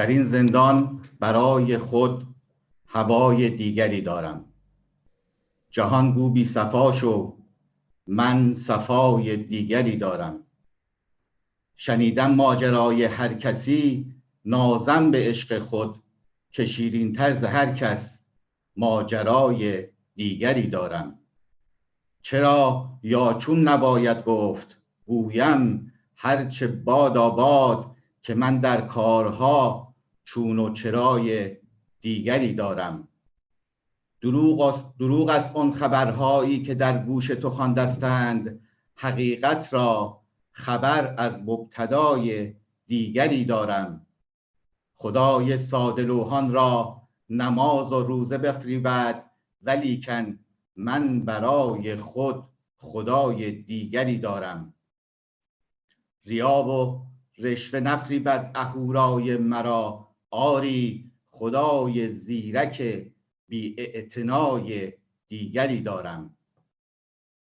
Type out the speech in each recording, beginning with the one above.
در این زندان برای خود هوای دیگری دارم. جهان گو بی صفا شو من صفای دیگری دارم. شنیدم ماجرای هر کسی نازم به عشق خود که شیرین طرز هر کس ماجرای دیگری دارم. چرا یا چون نباید گفت گویم هرچه باد آباد که من در کارها چون و چرای دیگری دارم. دروغ است, دروغ است آن خبرهایی که در گوش تو خواندستند حقیقت را خبر از مبتدای دیگری دارم. خدای ساده لوحان را نماز و روزه بفریبد ولیکن من برای خود خدای دیگری دارم. ریا و رشوه نفریبد اهورای مرا. آری خدای زیرک بی دیگری دارم.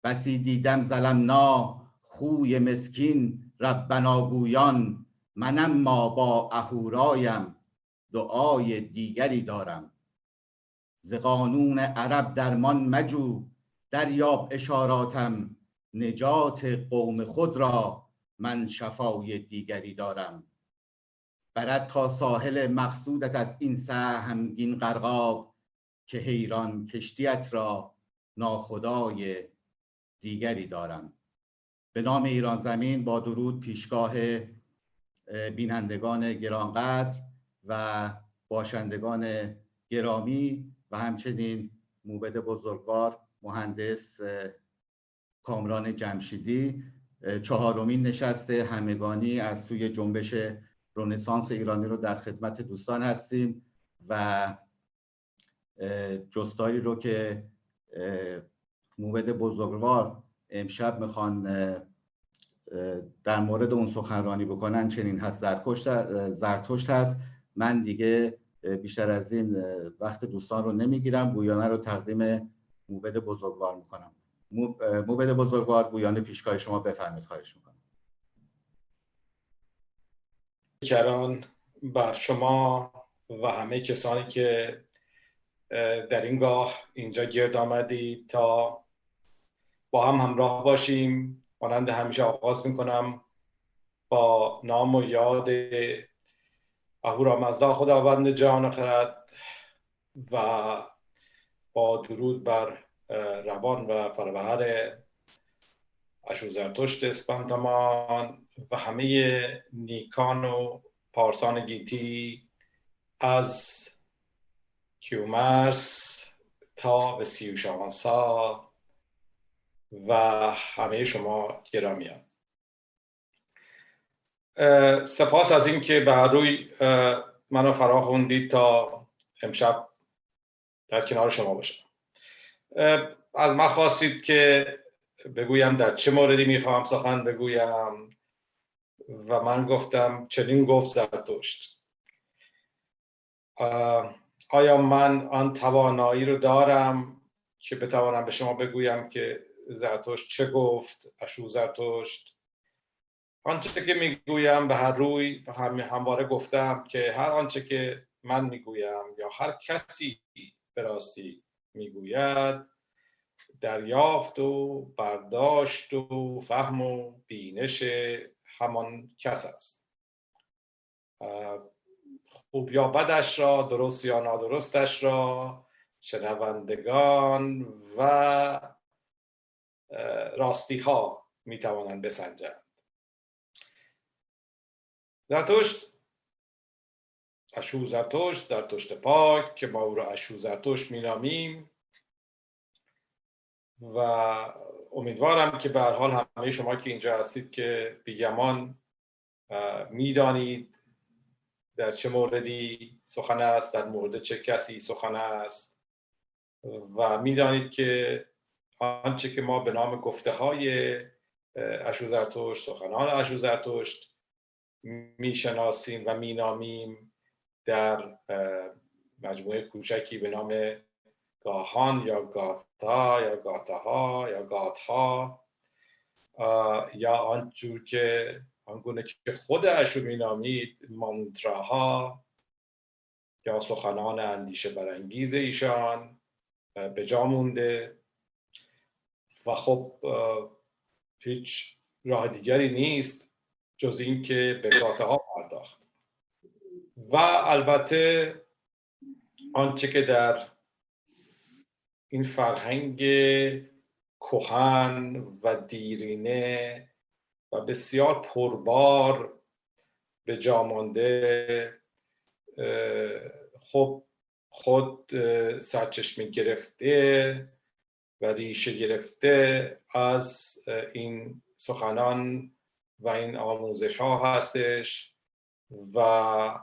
بسی دیدم ظلمنا خوی مسکین ربنا گویان منم ما با اهورایم دعای دیگری دارم. ز قانون عرب درمان مجو دریاب اشاراتم نجات قوم خود را من شفای دیگری دارم. برد تا ساحل مقصودت از این سهمگین غرقاب که حیران کشتیت را ناخدای دیگری دارم. به نام ایران زمین با درود پیشگاه بینندگان گرانقدر و باشندگان گرامی و همچنین موبد بزرگوار مهندس کامران جمشیدی. چهارمین نشست همگانی از سوی جنبش رونسانس ایرانی رو در خدمت دوستان هستیم و جستاری رو که موبد بزرگوار امشب می‌خوان در مورد اون سخنرانی بکنن چنین هست. زرتشت هست. من دیگه بیشتر از این وقت دوستان رو نمی‌گیرم. گویانه رو تقدیم موبد بزرگوار می‌کنم. موبد بزرگوار گویانه پیشگاه شما بفرمید خواهش می‌کنم. کران بر شما و همه کسانی که در این گاه اینجا گرد آمدید تا با هم همراه باشیم. مانند همیشه آغاز می‌کنم با نام و یاد اهورا مزدا خداوند جان خرد و با درود بر روان و فربهر اشو زرتشت اسپندمان و همه نیکان و پارسان گیتی از کیومرس تا به سیوشاوانسا و همه شما گرامیان. سپاس از اینکه به روی منو فرا خوندید تا امشب در کنار شما باشم. از من خواستید که بگویم در چه موردی می‌خواهم سخن بگویم. و من گفتم چنین گفت زرتشت آیا من آن توانایی رو دارم که بتوانم به شما بگویم که زرتشت چه گفت اشو زرتشت؟ آنچه که می‌گویم به هر روی هم همواره گفتم که هر آنچه که من می‌گویم یا هر کسی به راستی می‌گوید دریافت و برداشت و فهم و بینش همان کس است. خوب یا بدش را درست یا نادرستش را شنوندگان و راستی ها می توانند بسنجند. زرتشت اشو زرتشت زرتشت پاک که ما او را اشو زرتشت می نامیم و امیدوارم که به حال همه شما که اینجا هستید که بیگمان می‌دانید در چه موردی سخن است در مورد چه کسی سخن است و می‌دانید که آنچه که ما به نام گفته های اشوزرتشت سخنان اشوزرتشت می‌شناسیم و مینامیم در مجموعه کوچکی به نام گاهان یا گاتا یا گاتاها یا گاتها. یا آنجور که آنگونه که خود اشو مینامید مانتراها. یا سخنان اندیشه برانگیز ایشان به جا مونده. و خب هیچ راه دیگری نیست جز اینکه به ها پرداخت. و البته آنچه که در این فرهنگ کهن و دیرینه و بسیار پربار به جامانده خب خود سرچشمه گرفته و ریشه گرفته از این سخنان و این آموزش ها هستش و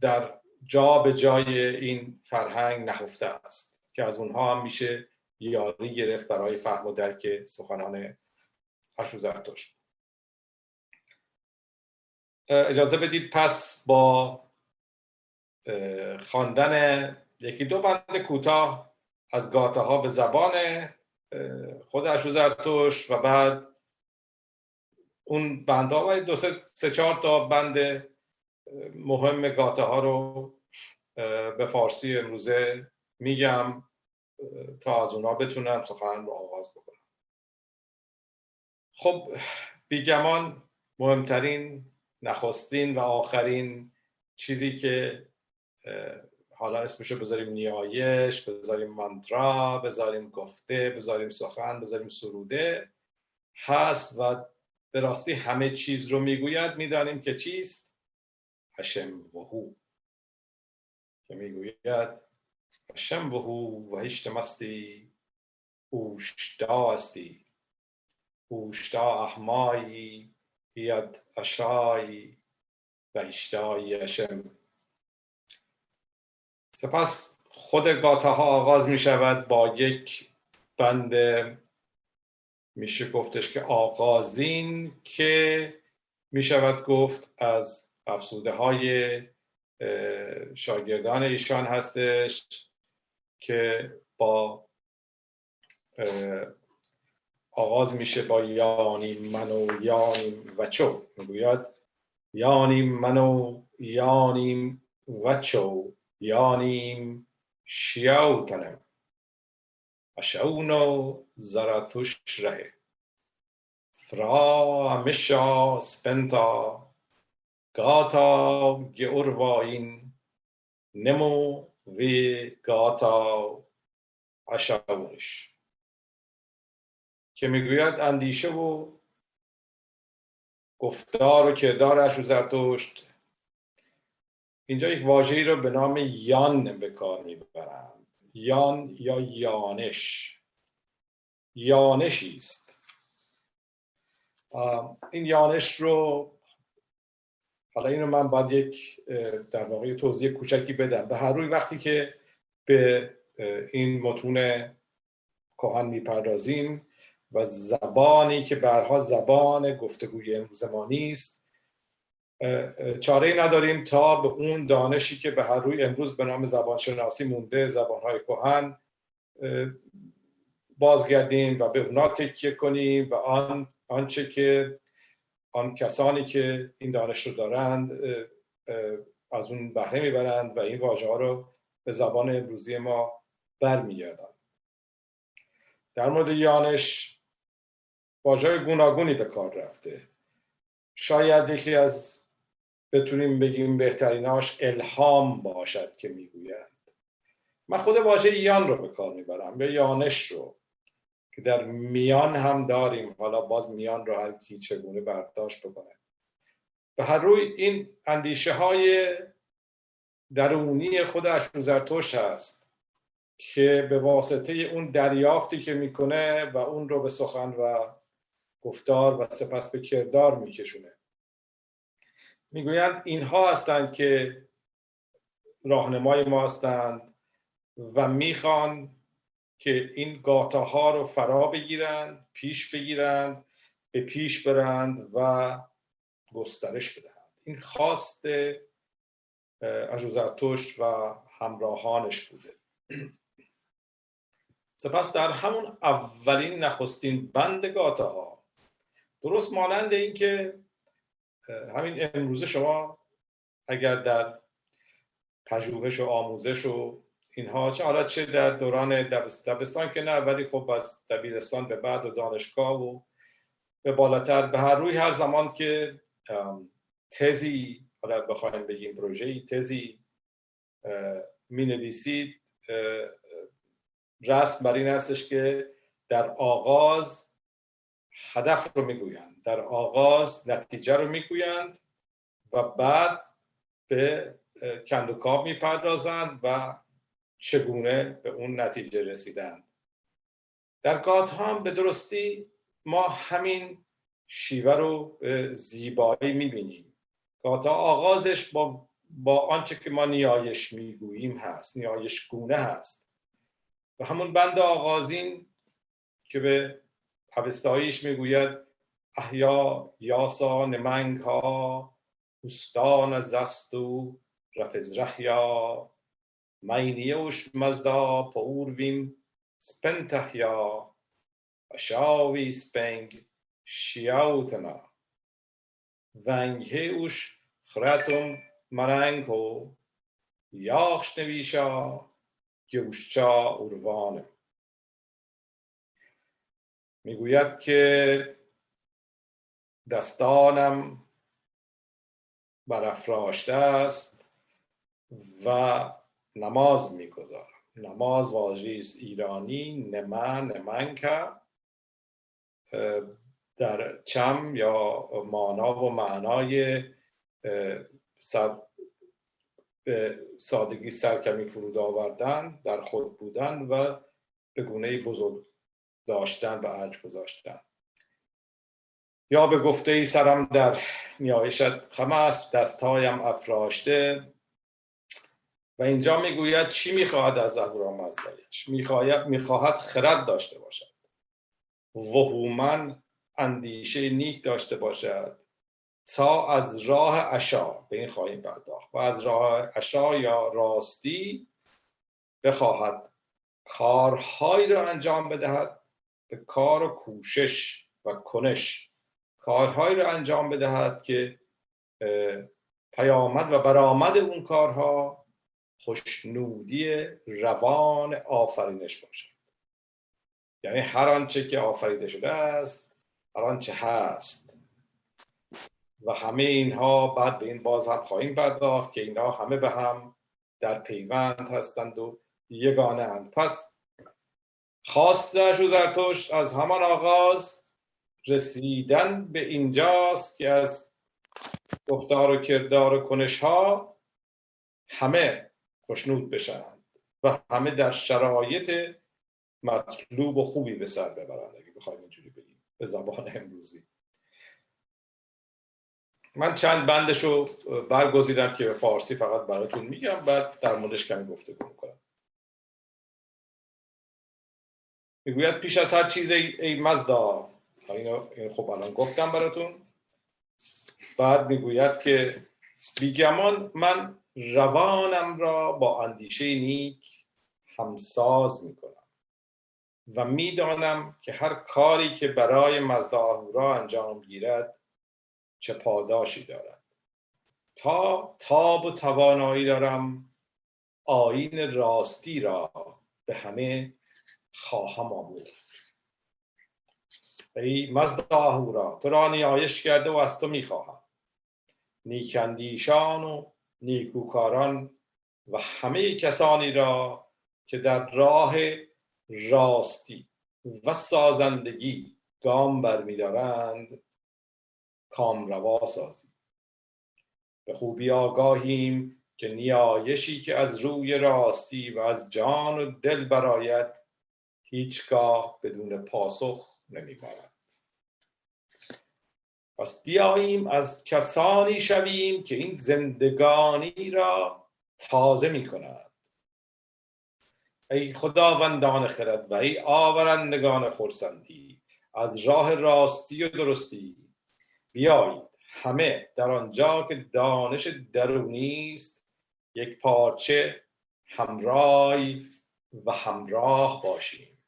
در جا به جای این فرهنگ نهفته است. که از اونها هم میشه یاری گرفت برای فهم و درک سخنان اشو زرتشت اجازه بدید پس با خواندن یکی دو بند کوتاه از گاته ها به زبان خود اشو زرتشت و بعد اون بندها و دو سه, سه چهار تا بند مهم گاته ها رو به فارسی امروزه میگم تا از اونا بتونم سخن رو آغاز بکنم. خب بیگمان مهمترین نخستین و آخرین چیزی که حالا اسمشو بذاریم نیایش بذاریم منترا بذاریم گفته بذاریم سخن بذاریم سروده هست و به راستی همه چیز رو می‌گوید می‌دانیم که چیست؟ هشم وهو. که می‌گوید هشت مستی اوشتا استی. اوشتا احمایی اشایی و هشتای هشم سپس خود گاته ها آغاز می شود با یک بند. میشه گفتش که آغازین که می شود گفت از افسوده های شاگردان ایشان هستش. که با آغاز میشه با یانی منو یانی وچو می‌گوید یانی منو یانی وچو یانیم شیاوتنم. اشعونو زراتوش ره فرا مشا سپنتا. گاتا گورواین نمو وی گاتا اشعونش که می‌گوید اندیشه و گفتار و کردارش و زرتشت. اینجا یک واژه‌ای رو به نام یان به کار می‌برند. یان یا یانش. یانشی است. این یانش رو حالا اینو من باید یک در واقع توضیح کوچکی بدم. به هر روی وقتی که به این متون کهن می‌پردازیم و زبانی که برها زبان گفتگوی امروز ما نیست چاره نداریم تا به اون دانشی که به هر روی امروز به نام زبان شناسی مونده زبانهای کهن بازگردیم و به اونا تکیه کنیم و آن آنچه که آن کسانی که این دانش رو دارند از اون بهره می‌برند و این واژه ها رو به زبان امروزی ما برمیگردند در مورد یانش واژه گوناگونی به کار رفته. شاید یکی از بتونیم بگیم بهتریناش الهام باشد که می‌گویند. من خود واژه یان رو به کار می‌برم به یانش رو. که در میان هم داریم. حالا باز میان رو هر کی چگونه برداشت بکنه. به هر روی این اندیشه های درونی خود زرتوش هست که به واسطه اون دریافتی که می‌کنه و اون رو به سخن و گفتار و سپس به کردار میکشونه. می‌گویند اینها هستند که راهنمای ما هستند و می‌خوان که این گاته ها رو فرا بگیرند پیش بگیرند به پیش برند و گسترش بدهند. این خواست اجوزرتوش و همراهانش بوده. سپس در همون اولین نخستین بند گاته ها درست مانند این که همین امروزه شما اگر در پژوهش و آموزش و اینها. چه حالا چه در دوران دبستان که نه ولی خب از دبیرستان به بعد و دانشگاه و به بالاتر. به هر روی هر زمان که تزی حالا بخوایم بگیم پروژه تزی می نویسید رسم بر این هستش که در آغاز هدف رو می‌گویند. در آغاز نتیجه رو می‌گویند و بعد به کندوکاب می‌پردازند و چگونه به اون نتیجه رسیدند. در گات هم به درستی ما همین شیوه رو زیبایی می‌بینیم. گاتا آغازش با, با آنچه که ما نیایش می‌گوییم هست نیایش گونه هست. و همون بند آغازین که به پوستاییش می‌گوید احیا یاسا نمنگ ها استان زستو رفز رحیا. مینیوش مزدا پورویم سپنتحیا شاوی سپنگ شیاوتنا اوش خراتم مرنگو یاخش نویشا گوشچا اوروانه می‌گوید که دستانم برافراشته است و نماز می‌گذارم. نماز واژه ایرانی نما نمنکه در چم یا مانا و معنای سادگی سرکمی فرود آوردن در خود بودن و به گونه بزرگ داشتن و ارج گذاشتن. یا به گفته ای سرم در نیایشت خم است دستهایم افراشته و اینجا می‌گوید چی می‌خواهد از اهورامزدایش می‌خواهد می‌خواهد خرد داشته باشد. وهومن اندیشه نیک داشته باشد تا از راه اشا به این خواهیم پرداخت و از راه اشا یا راستی بخواهد کارهایی را انجام بدهد به کار و کوشش و کنش. کارهایی را انجام بدهد که پیامد و برآمد اون کارها خوشنودی روان آفرینش باشد. یعنی هر آنچه که آفریده شده است هر آنچه هست. و همه اینها بعد به این باز هم خواهیم پرداخت که اینها همه به هم در پیوند هستند و یگانه اند. پس خواستش و زرتوش از همان آغاز رسیدن به اینجاست که از گفتار و کردار و کنش ها همه خوشنود بشن و همه در شرایط مطلوب و خوبی به سر ببرند اگه بخوایم اینجوری بگیم به زبان امروزی. من چند بندش رو برگزیدم که به فارسی فقط براتون میگم بعد در موردش کمی گفته کنم می‌گوید پیش از هر چیز ای, مزدا. این خب الان گفتم براتون. بعد می‌گوید که بیگمان من روانم را با اندیشه نیک همساز می‌کنم و می‌دانم که هر کاری که برای مزدا انجام گیرد چه پاداشی دارد. تا تاب و توانایی دارم آین راستی را به همه خواهم آمود ای مزد آهورا تو را نیایش کرده و از تو می‌خواهم. نیکندیشان و نیکوکاران و همه کسانی را که در راه راستی و سازندگی گام برمیدارند کامروا سازی به خوبی آگاهیم که نیایشی که از روی راستی و از جان و دل برایت هیچگاه بدون پاسخ نمیبارد. پس بیاییم از کسانی شویم که این زندگانی را تازه می کند ای خداوندان خرد و ای آورندگان خورسندی از راه راستی و درستی بیایید همه در آنجا که دانش درونی است یک پارچه همرای و همراه باشیم.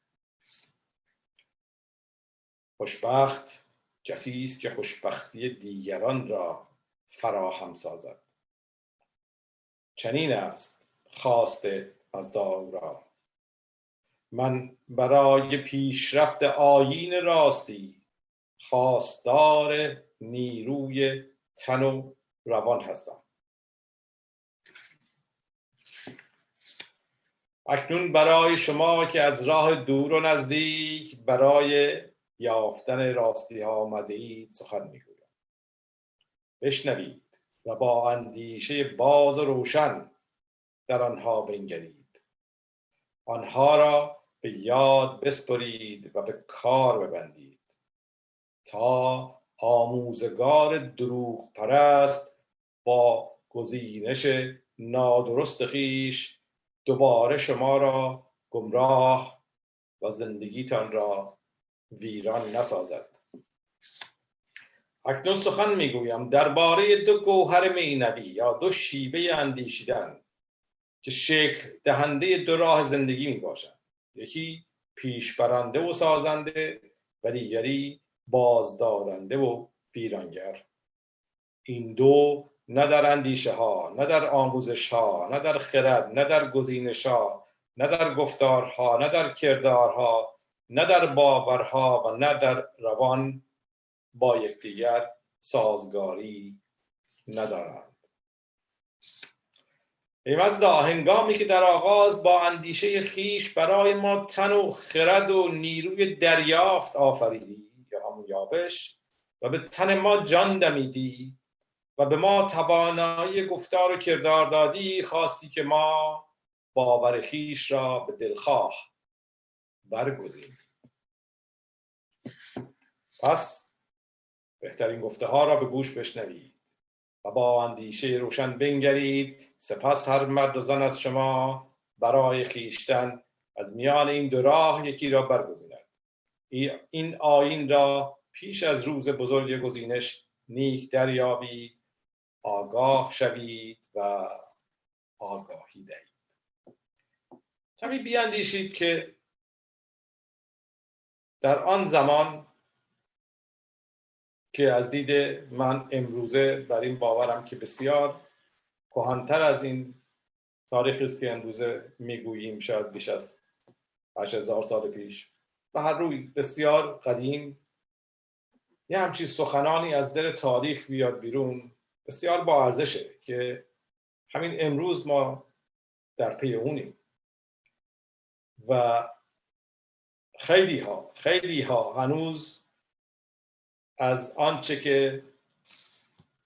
خوشبخت. کسی است که خوشبختی دیگران را فراهم سازد. چنین است خواسته از داورا من برای پیشرفت آیین راستی خواستار نیروی تن و روان هستم. اکنون برای شما که از راه دور و نزدیک برای یافتن راستی ها آمده اید سخن می‌گویم. بشنوید و با اندیشه باز و روشن در آنها بنگرید. آنها را به یاد بسپرید و به کار ببندید. تا آموزگار دروغ پرست با گزینش نادرست خیش دوباره شما را گمراه و زندگیتان را ویران نسازد. اکنون سخن می‌گویم درباره دو گوهر مینوی یا دو شیوه اندیشیدن که شکل دهنده دو راه زندگی می باشند یکی پیش برنده و سازنده و دیگری بازدارنده و ویرانگر. این دو نه در اندیشه ها نه در آموزش ها نه در خرد نه در گزینش ها نه در گفتارها نه در کردارها نه در باورها و نه در روان با یکدیگر سازگاری ندارند. ای مزدا هنگامی که در آغاز با اندیشه خیش برای ما تن و خرد و نیروی دریافت آفریدی یا همون یابش و به تن ما جان دمیدی و به ما توانایی گفتار و کردار دادی خواستی که ما باور خیش را به دلخواه برگزیم پس بهترین گفته ها را به گوش بشنوید و با اندیشه روشن بنگرید سپس هر مرد و زن از شما برای خیشتن از میان این دو راه یکی را برگزیند. این آین را پیش از روز بزرگ گزینش نیک دریابید آگاه شوید و آگاهی دهید. کمی بیاندیشید که در آن زمان که از دید من امروزه بر این باورم که بسیار کهانتر از این تاریخی است که امروزه می‌گوییم شاید بیش از هزار سال پیش. و هر روی بسیار قدیم. یه همچین سخنانی از دل تاریخ بیاد بیرون بسیار با ارزشه که همین امروز ما در پی اونیم. و خیلی ها خیلی ها هنوز از آنچه که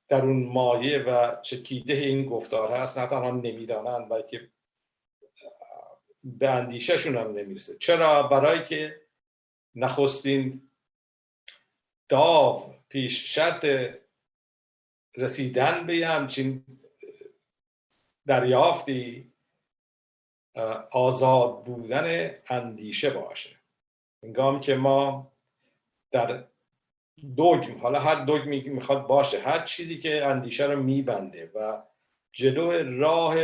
در اون مایه و چکیده این گفتار هست نه تنها نمی‌دانند بلکه به اندیشهشون هم نمی‌رسه. چرا؟ برای که نخستین داو پیش شرط رسیدن به همچین دریافتی آزاد بودن اندیشه باشه. انگام که ما در دوگم حالا هر دوگمی می‌خواد باشه هر چیزی که اندیشه رو میبنده و جلو راه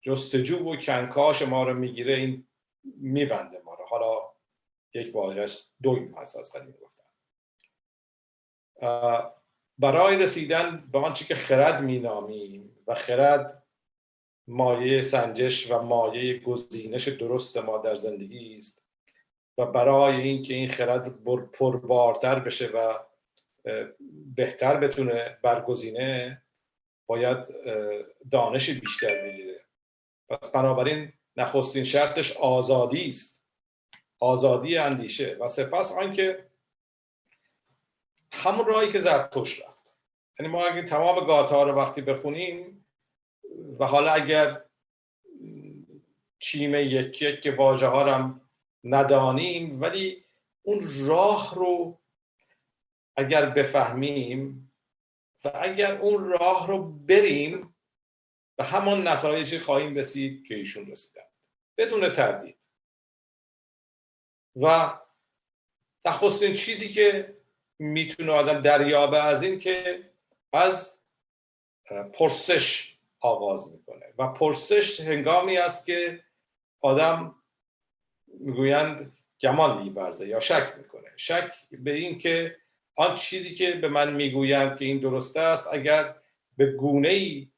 جستجو و کنکاش ما رو می‌گیره این میبنده ما رو. حالا یک واژهش دوگم هست از قدیم گفتن. برای رسیدن به آنچه که خرد مینامیم و خرد مایه سنجش و مایه گزینش درست ما در زندگی است و برای اینکه این خرد پربارتر بشه و بهتر بتونه برگزینه باید دانش بیشتر بگیره. پس بنابراین نخستین شرطش آزادی است. آزادی اندیشه و سپس آنکه همون راهی که زرتوش رفت. یعنی ما اگه تمام گاتا رو وقتی بخونیم و حالا اگر چیمه یک یک که واژه ها هم ندانیم ولی اون راه رو اگر بفهمیم و اگر اون راه رو بریم به همان نتایجی خواهیم رسید که ایشون رسیدن بدون تردید. و نخستین چیزی که می‌تونه آدم دریابه از این که از پرسش آغاز می‌کنه. و پرسش هنگامی است که آدم می‌گویند گمان میورزه یا شک می‌کنه. شک به این که آن چیزی که به من می‌گویند که این درست است اگر به گونه ای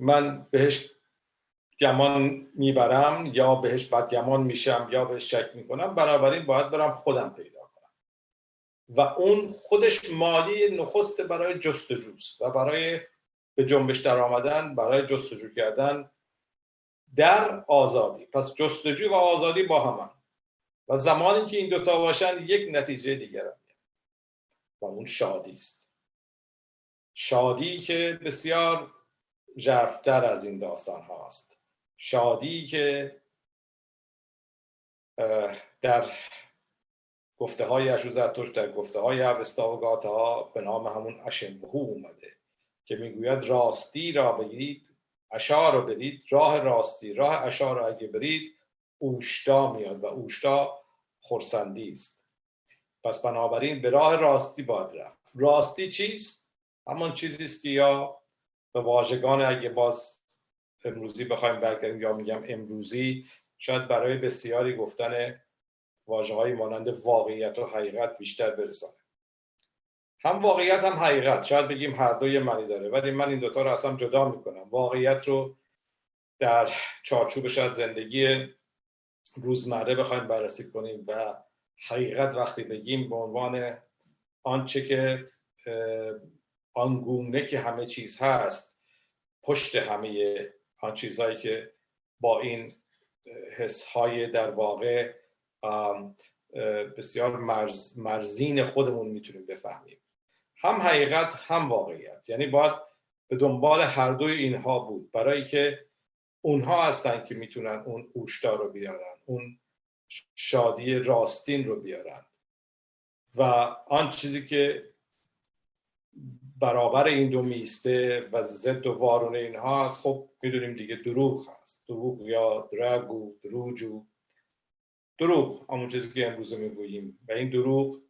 من بهش گمان می‌برم یا بهش بدگمان میشم یا بهش شک می‌کنم بنابراین باید برم خودم پیدا کنم. و اون خودش مالی نخست برای جستجوست و برای به جنبش در آمدن برای جستجو کردن در آزادی. پس جستجو و آزادی با هم و زمانی که این دوتا باشن یک نتیجه دیگر هم و اون شادی است. شادی که بسیار ژرفتر از این داستان هاست. شادی که در گفته های اشوزرتوش در گفته های اوستا و ها به نام همون اشنبهو اومده که می‌گوید راستی را بگیرید اشار رو برید راه راستی راه اشار را اگه برید اوشتا میاد و اوشتا خورسندی است. پس بنابراین به راه راستی باید رفت. راستی چیست؟ همان چیزی است که یا به واژگان اگه باز امروزی بخوایم برگردیم یا میگم امروزی شاید برای بسیاری گفتن واژه های مانند واقعیت و حقیقت بیشتر برسانه هم واقعیت هم حقیقت. شاید بگیم هر دوی معنی داره ولی من این دوتا رو اصلا جدا می‌کنم. واقعیت رو در چارچوب شاید زندگی روزمره بخوایم بررسی کنیم و حقیقت وقتی بگیم به عنوان آنچه که آنگونه که همه چیز هست پشت همه آن چیزهایی که با این حس های در واقع بسیار مرز، مرزین خودمون می‌تونیم بفهمیم. هم حقیقت هم واقعیت. یعنی باید به دنبال هر دوی اینها بود. برای که اونها هستن که می‌تونن اون اوشتا رو بیارن اون شادی راستین رو بیارن. و آن چیزی که برابر این دو میسته و ضد و وارون اینها هست خب می‌دونیم دیگه دروغ هست. دروغ یا درگو دروجو دروغ همون چیزی که امروز می‌گوییم. و این دروغ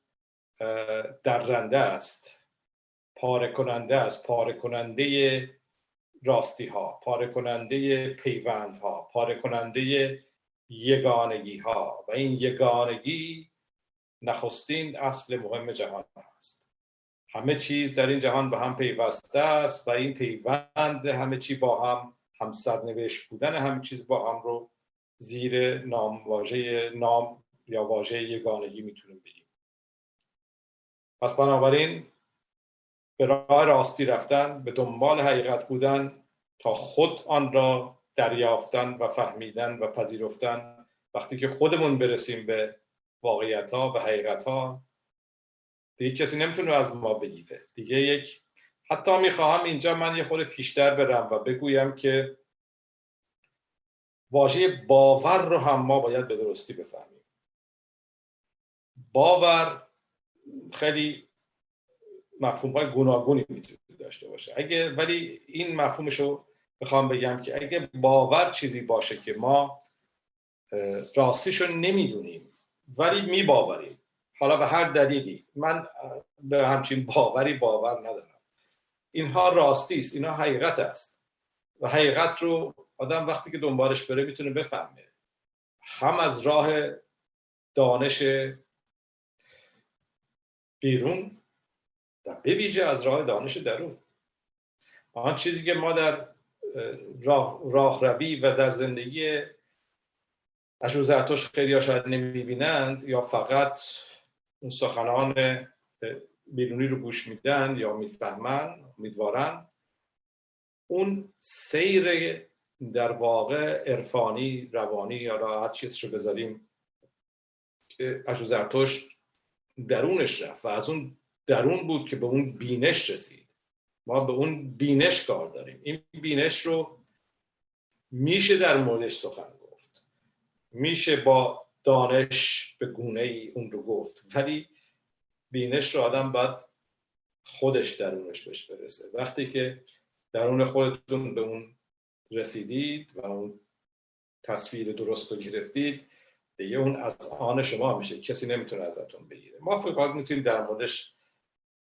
درنده است. پاره کننده است پاره کننده راستی ها پاره کننده پیوند ها پاره کننده یگانگی ها و این یگانگی نخستین اصل مهم جهان است همه چیز در این جهان به هم پیوسته است و این پیوند همه چی با هم هم سرنوشت بودن همه چیز با هم رو زیر نام واژه نام یا واژه یگانگی می‌تونیم بگیم. پس بنابراین به راه راستی رفتن به دنبال حقیقت بودن تا خود آن را دریافتن و فهمیدن و پذیرفتن. وقتی که خودمون برسیم به واقعیت ها به حقیقت ها دیگه کسی نمی‌تونه از ما بگیره. دیگه یک حتی می‌خواهم اینجا من یه خود پیشتر برم و بگویم که واژه باور رو هم ما باید به درستی بفهمیم. باور خیلی مفهوم های گوناگونی می‌تونه داشته باشه. اگه ولی این مفهومش رو بخوام بگم که اگه باور چیزی باشه که ما راستیش رو نمی‌دونیم ولی میباوریم. حالا به هر دلیلی. من به همچین باوری باور ندارم. اینها راستی است اینها حقیقت است. و حقیقت رو آدم وقتی که دنبالش بره می‌تونه بفهمه. هم از راه دانش بیرون به از راه دانش درون. آن چیزی که ما در راه, راه روی و در زندگی اشوزرتوش خیلی ها شاید نمی‌بینند یا فقط اون سخنان بیرونی رو گوش میدن یا می‌فهمن امیدوارن اون سیر در واقع عرفانی روانی یا هر چیز رو بذاریم که اشوزرتوش درونش رفت و از اون درون بود که به اون بینش رسید. ما به اون بینش کار داریم. این بینش رو میشه در موردش سخن گفت. میشه با دانش به گونه ای اون رو گفت. ولی بینش رو آدم باید خودش درونش بهش برسه. وقتی که درون خودتون به اون رسیدید و اون تصویر درست رو گرفتید دیگه اون از آن شما میشه. کسی نمی‌تونه ازتون بگیره. ما فقط می‌تونیم در موردش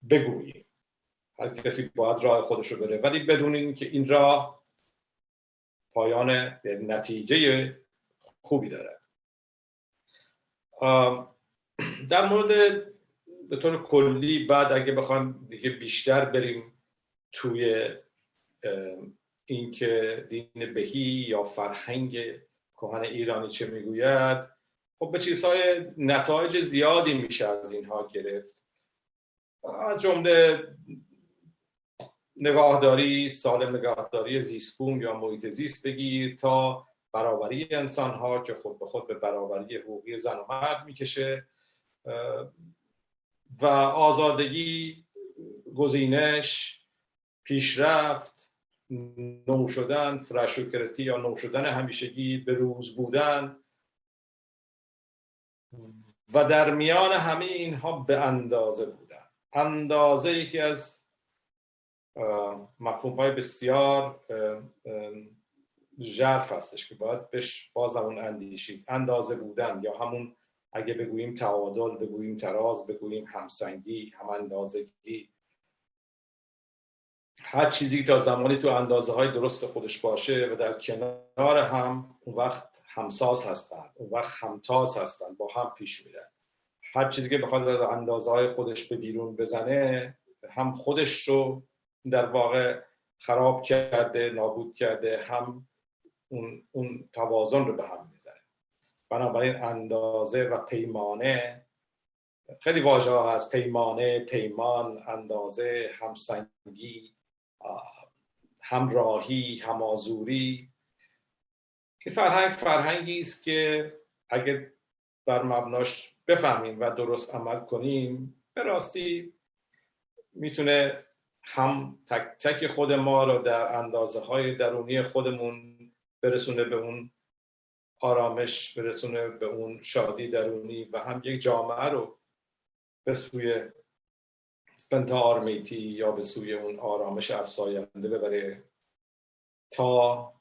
بگوییم. هر کسی باید راه خودش رو بره. ولی بدون اینکه این راه پایان نتیجه خوبی داره. در مورد به طور کلی بعد اگه بخوایم دیگه بیشتر بریم توی اینکه دین بهی یا فرهنگ کهن ایرانی چه می‌گوید خب به چیزهای نتایج زیادی میشه از اینها گرفت. از جمله نگاهداری سالم نگاهداری زیستبوم یا محیط زیست بگیر تا برابری انسان ها که خود به خود به برابری حقوقی زن و مرد می‌کشه. و آزادگی گزینش پیشرفت نو شدن فرشوکرتی یا نو شدن همیشگی به روز بودن. و در میان همه اینها به اندازه بودن اندازه یکی از مفهوم های بسیار ژرف هستش که باید بهش بازمون اندیشید اندازه بودن یا همون اگه بگوییم تعادل بگوییم تراز بگوییم همسنگی هم اندازگی. هر چیزی تا زمانی تو اندازه های درست خودش باشه و در کنار هم اون وقت همساز هستند اون وقت همتاز هستند با هم پیش میرن. هر چیزی که بخواد از اندازه های خودش به بیرون بزنه هم خودش رو در واقع خراب کرده نابود کرده هم اون, اون توازن رو به هم می‌زنه. بنابراین اندازه و پیمانه خیلی واژه ها هست. پیمانه پیمان اندازه همسنگی همراهی همازوری که فرهنگ فرهنگی است که اگه بر مبناش بفهمیم و درست عمل کنیم. به راستی می‌تونه هم تک تک خود ما رو در اندازه های درونی خودمون برسونه به اون آرامش برسونه به اون شادی درونی و هم یک جامعه رو به سوی بنتا آرمیتی یا به سوی اون آرامش افزاینده ببره تا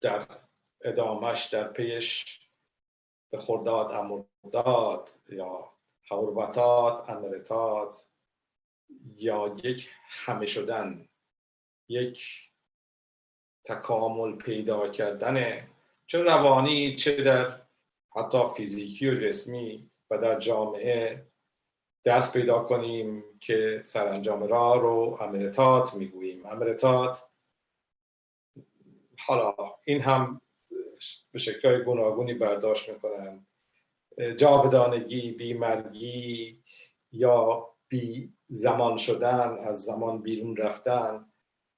در ادامش در پیش به خرداد امرداد یا حوروتات امرتات یا یک همه شدن یک تکامل پیدا کردن چه روانی چه در حتی فیزیکی و جسمی و در جامعه دست پیدا کنیم که سرانجام را رو امرتات می‌گوییم. امرتات حالا این هم به شکلهای گوناگونی برداشت می‌کنن. جاودانگی بیمرگی یا بی زمان شدن از زمان بیرون رفتن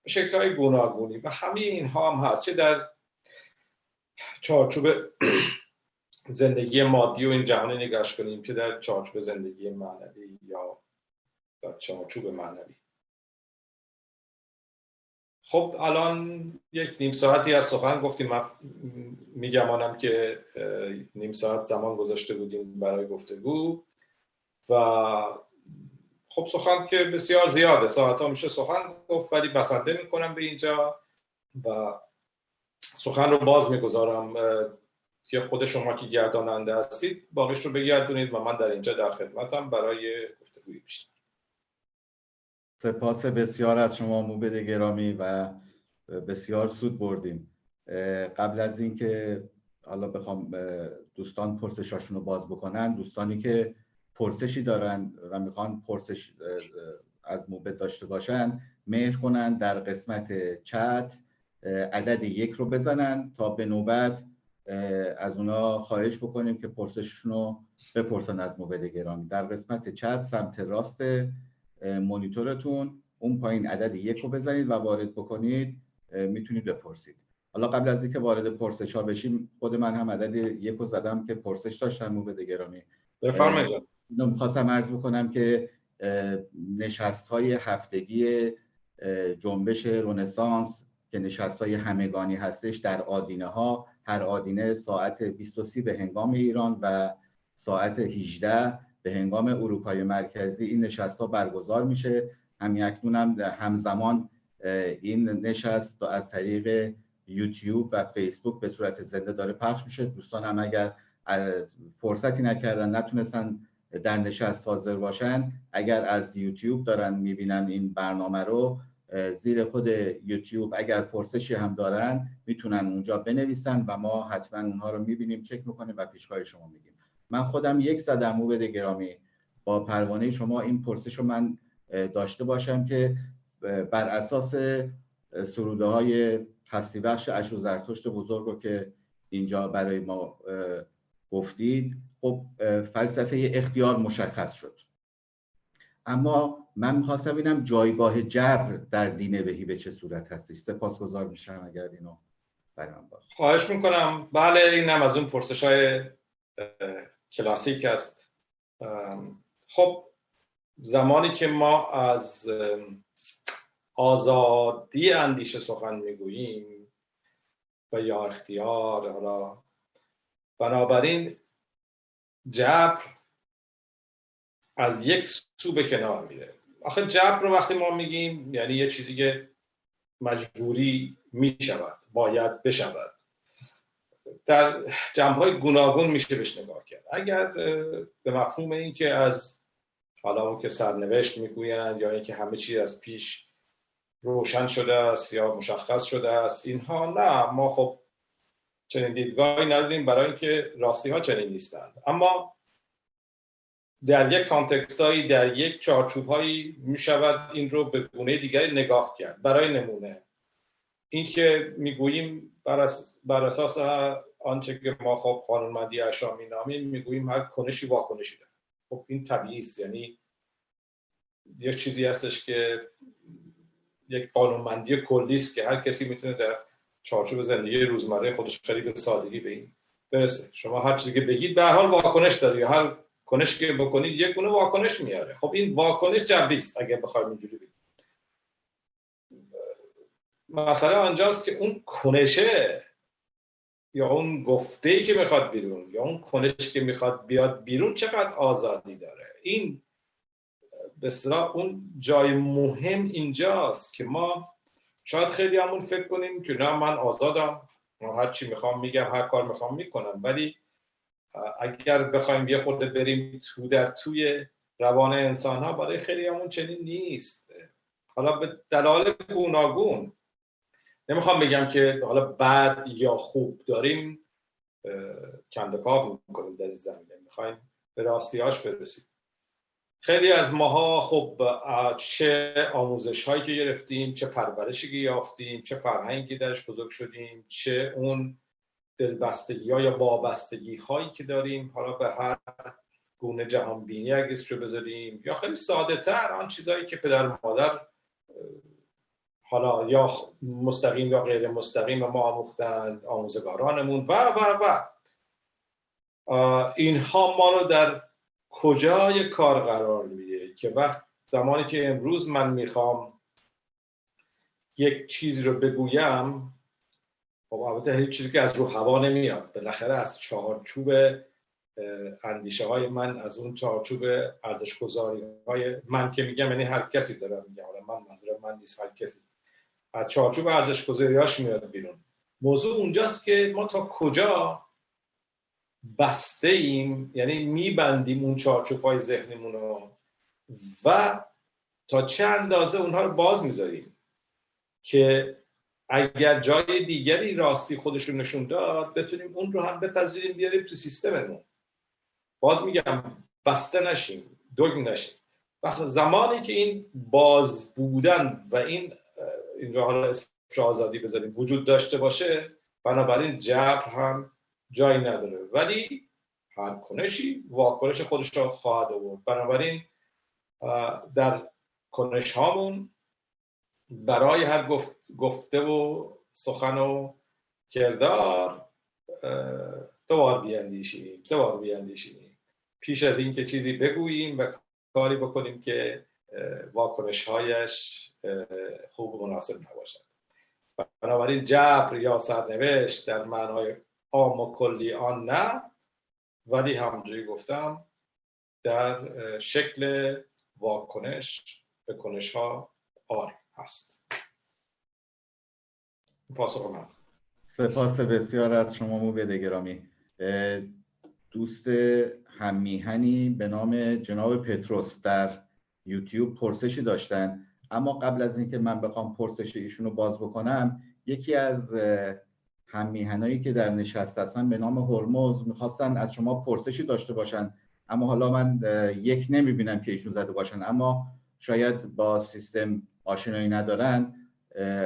به شکلهای گوناگونی. و همه اینها هم هست چه در چارچوب زندگی مادی و این جهانی نگاش کنیم که در چارچوب زندگی معنوی یا در چارچوب معنوی. خب الان یک نیم ساعتی از سخن گفتیم. میگمانم که نیم ساعت زمان گذاشته بودیم برای گفتگو. و خب سخن که بسیار زیاده. ساعت ها میشه سخن گفت ولی بسنده می‌کنم به اینجا و سخن رو باز می‌گذارم. که خود شما که گرداننده هستید باقیش رو بگردونید و من در اینجا در خدمتم برای گفتگوی بیشتر. سپاس بسیار از شما موبد گرامی و بسیار سود بردیم. قبل از اینکه حالا بخوام دوستان پرسشاشون رو باز بکنن دوستانی که پرسشی دارن و می‌خوان پرسش از موبد داشته باشن مهر کنن در قسمت چت عدد یک رو بزنن تا به نوبت از اونا خواهش بکنیم که پرسششون رو بپرسن از موبد گرامی. در قسمت چت سمت راست مونیتورتون اون پایین عدد یک رو بزنید و وارد بکنید می‌تونید بپرسید. حالا قبل از اینکه وارد پرسش ها بشیم خود من هم عدد یک رو زدم که پرسش داشتم موبد گرامی. بفرمایید. می‌خواستم عرض بکنم که نشست های هفتگی جنبش رونسانس که نشست های همگانی هستش در آدینه ها هر آدینه ساعت 23 به هنگام ایران و ساعت 18 به هنگام اروپای مرکزی این نشست ها برگزار میشه. همین اکنون هم همزمان این نشست از طریق یوتیوب و فیسبوک به صورت زنده داره پخش میشه. دوستان هم اگر فرصتی نکردن نتونستن در نشست حاضر باشن اگر از یوتیوب دارن می‌بینن این برنامه رو زیر خود یوتیوب اگر پرسشی هم دارن می‌تونن اونجا بنویسن و ما حتما اونها رو می‌بینیم چک می‌کنیم و پیشگاه شما میگیم من خودم یک زدم بده گرامی. با پروانه شما این پرسش رو من داشته باشم که بر اساس سروده های هستی بخش اشو زرتشت بزرگ رو که اینجا برای ما گفتید خب فلسفه اختیار مشخص شد. اما من می‌خواستم ببینم جایگاه جبر در دین بهی به چه صورت هستش. سپاسگزار میشم اگر اینو برای من باشه خواهش می‌کنم. بله این هم از اون پرسش های کلاسیک است. خب زمانی که ما از آزادی اندیشه سخن می‌گوییم و یا اختیار حالا بنابراین جبر از یک سو به کنار میره. آخه جبر رو وقتی ما میگیم یعنی یه چیزی که مجبوری می‌شود باید بشود. در جنبه های گوناگون میشه بهش نگاه کرد. اگر به مفهوم این که از حالا اون که سرنوشت می‌گویند یا اینکه همه چیز از پیش روشن شده است یا مشخص شده است اینها نه. ما خب چنین دیدگاهی نداریم برای اینکه راستی ها چنین نیستند. اما در یک کانتکست هایی در یک چارچوب هایی می شود این رو به گونه دیگری نگاه کرد. برای نمونه اینکه می‌گوییم بر, بر اساس آنچه که ما خب قانونمندی اشامی نامیم می‌گوییم هر کنشی واکنشی داره. خب این طبیعی است. یعنی یک چیزی هستش که یک قانونمندی کلی است که هر کسی می‌تونه در چارچوب زندگی روزمره خودش خیلی به سادگی به این برسه. شما هر چیزی که بگید به حال واکنش داره هر کنش که بکنید یک گونه واکنش میاره. خب این واکنش جبری است اگر بخوایم اینجوری بگیم. مسئله آنجاست که اون کنشه یا اون گفته که می‌خواد بیرون یا اون کنش که می‌خواد بیاد بیرون چقدر آزادی داره؟ این به اون جای مهم اینجاست که ما شاید خیلی همون فکر کنیم که نه من آزادم هر چی می‌خوام میگم هر کار می‌خوام می‌کنم. ولی اگر بخوایم یه خورده بریم تو در توی روان انسان ها برای خیلی همون چنین نیست. حالا به دلایل گوناگون. نمی‌خوام بگم که حالا بد یا خوب داریم کندکاب می‌کنیم در این زمینه. می‌خوایم به راستیاش برسیم. خیلی از ماها خب چه آموزش هایی که گرفتیم چه پرورشی که یافتیم چه فرهنگی درش بزرگ شدیم چه اون دلبستگی ها یا وابستگی هایی که داریم. حالا به هر گونه جهان بینی اگه رو بذاریم یا خیلی ساده تر آن چیزهایی که پدر مادر حالا یا مستقیم یا غیر مستقیم ما آموختن آموزگارانمون و و و. اینها ما رو در کجای کار قرار میده که وقت زمانی که امروز من می‌خوام یک چیزی رو بگویم خب البته هیچ چیزی که از رو هوا نمیاد. بالاخره از چهارچوب اندیشه های من از اون چهارچوب ارزش گذاری های من که میگم یعنی هر کسی دارم میگم حالا من منظورم من نیست هر کسی از چهارچوب ارزش گذاریاش میاد بیرون. موضوع اونجاست که ما تا کجا بسته ایم یعنی میبندیم اون چارچوب های ذهنمون رو و تا چه اندازه اونها رو باز می‌ذاریم که اگر جای دیگری راستی خودشون نشون داد بتونیم اون رو هم بپذیریم بیاریم تو سیستممون. باز میگم بسته نشیم دوگ نشیم. و زمانی که این باز بودن و این اینجا حالا اسم آزادی بذاریم. وجود داشته باشه بنابراین جبر هم جایی نداره. ولی هر کنشی واکنش خودش رو خواهد آورد. بنابراین در کنش هامون برای هر گفت، گفته و سخن و کردار دوبار بیاندیشیم سه بار بیاندیشیم. پیش از اینکه چیزی بگوییم و کاری بکنیم که واکنش هایش خوب و مناسب نباشد. بنابراین جبر یا سرنوشت در معنای عام و کلی آن نه. ولی همونجوری گفتم در شکل واکنش به کنش ها آری هست. پاسخ من. سپاس بسیار از شما موبد گرامی. دوست هممیهنی به نام جناب پتروس در یوتیوب پرسشی داشتن. اما قبل از اینکه من بخوام پرسش ایشون رو باز بکنم یکی از هممیهنایی که در نشست هستن به نام هرمز می‌خواستن از شما پرسشی داشته باشن. اما حالا من یک نمی‌بینم که ایشون زده باشن. اما شاید با سیستم آشنایی ندارن.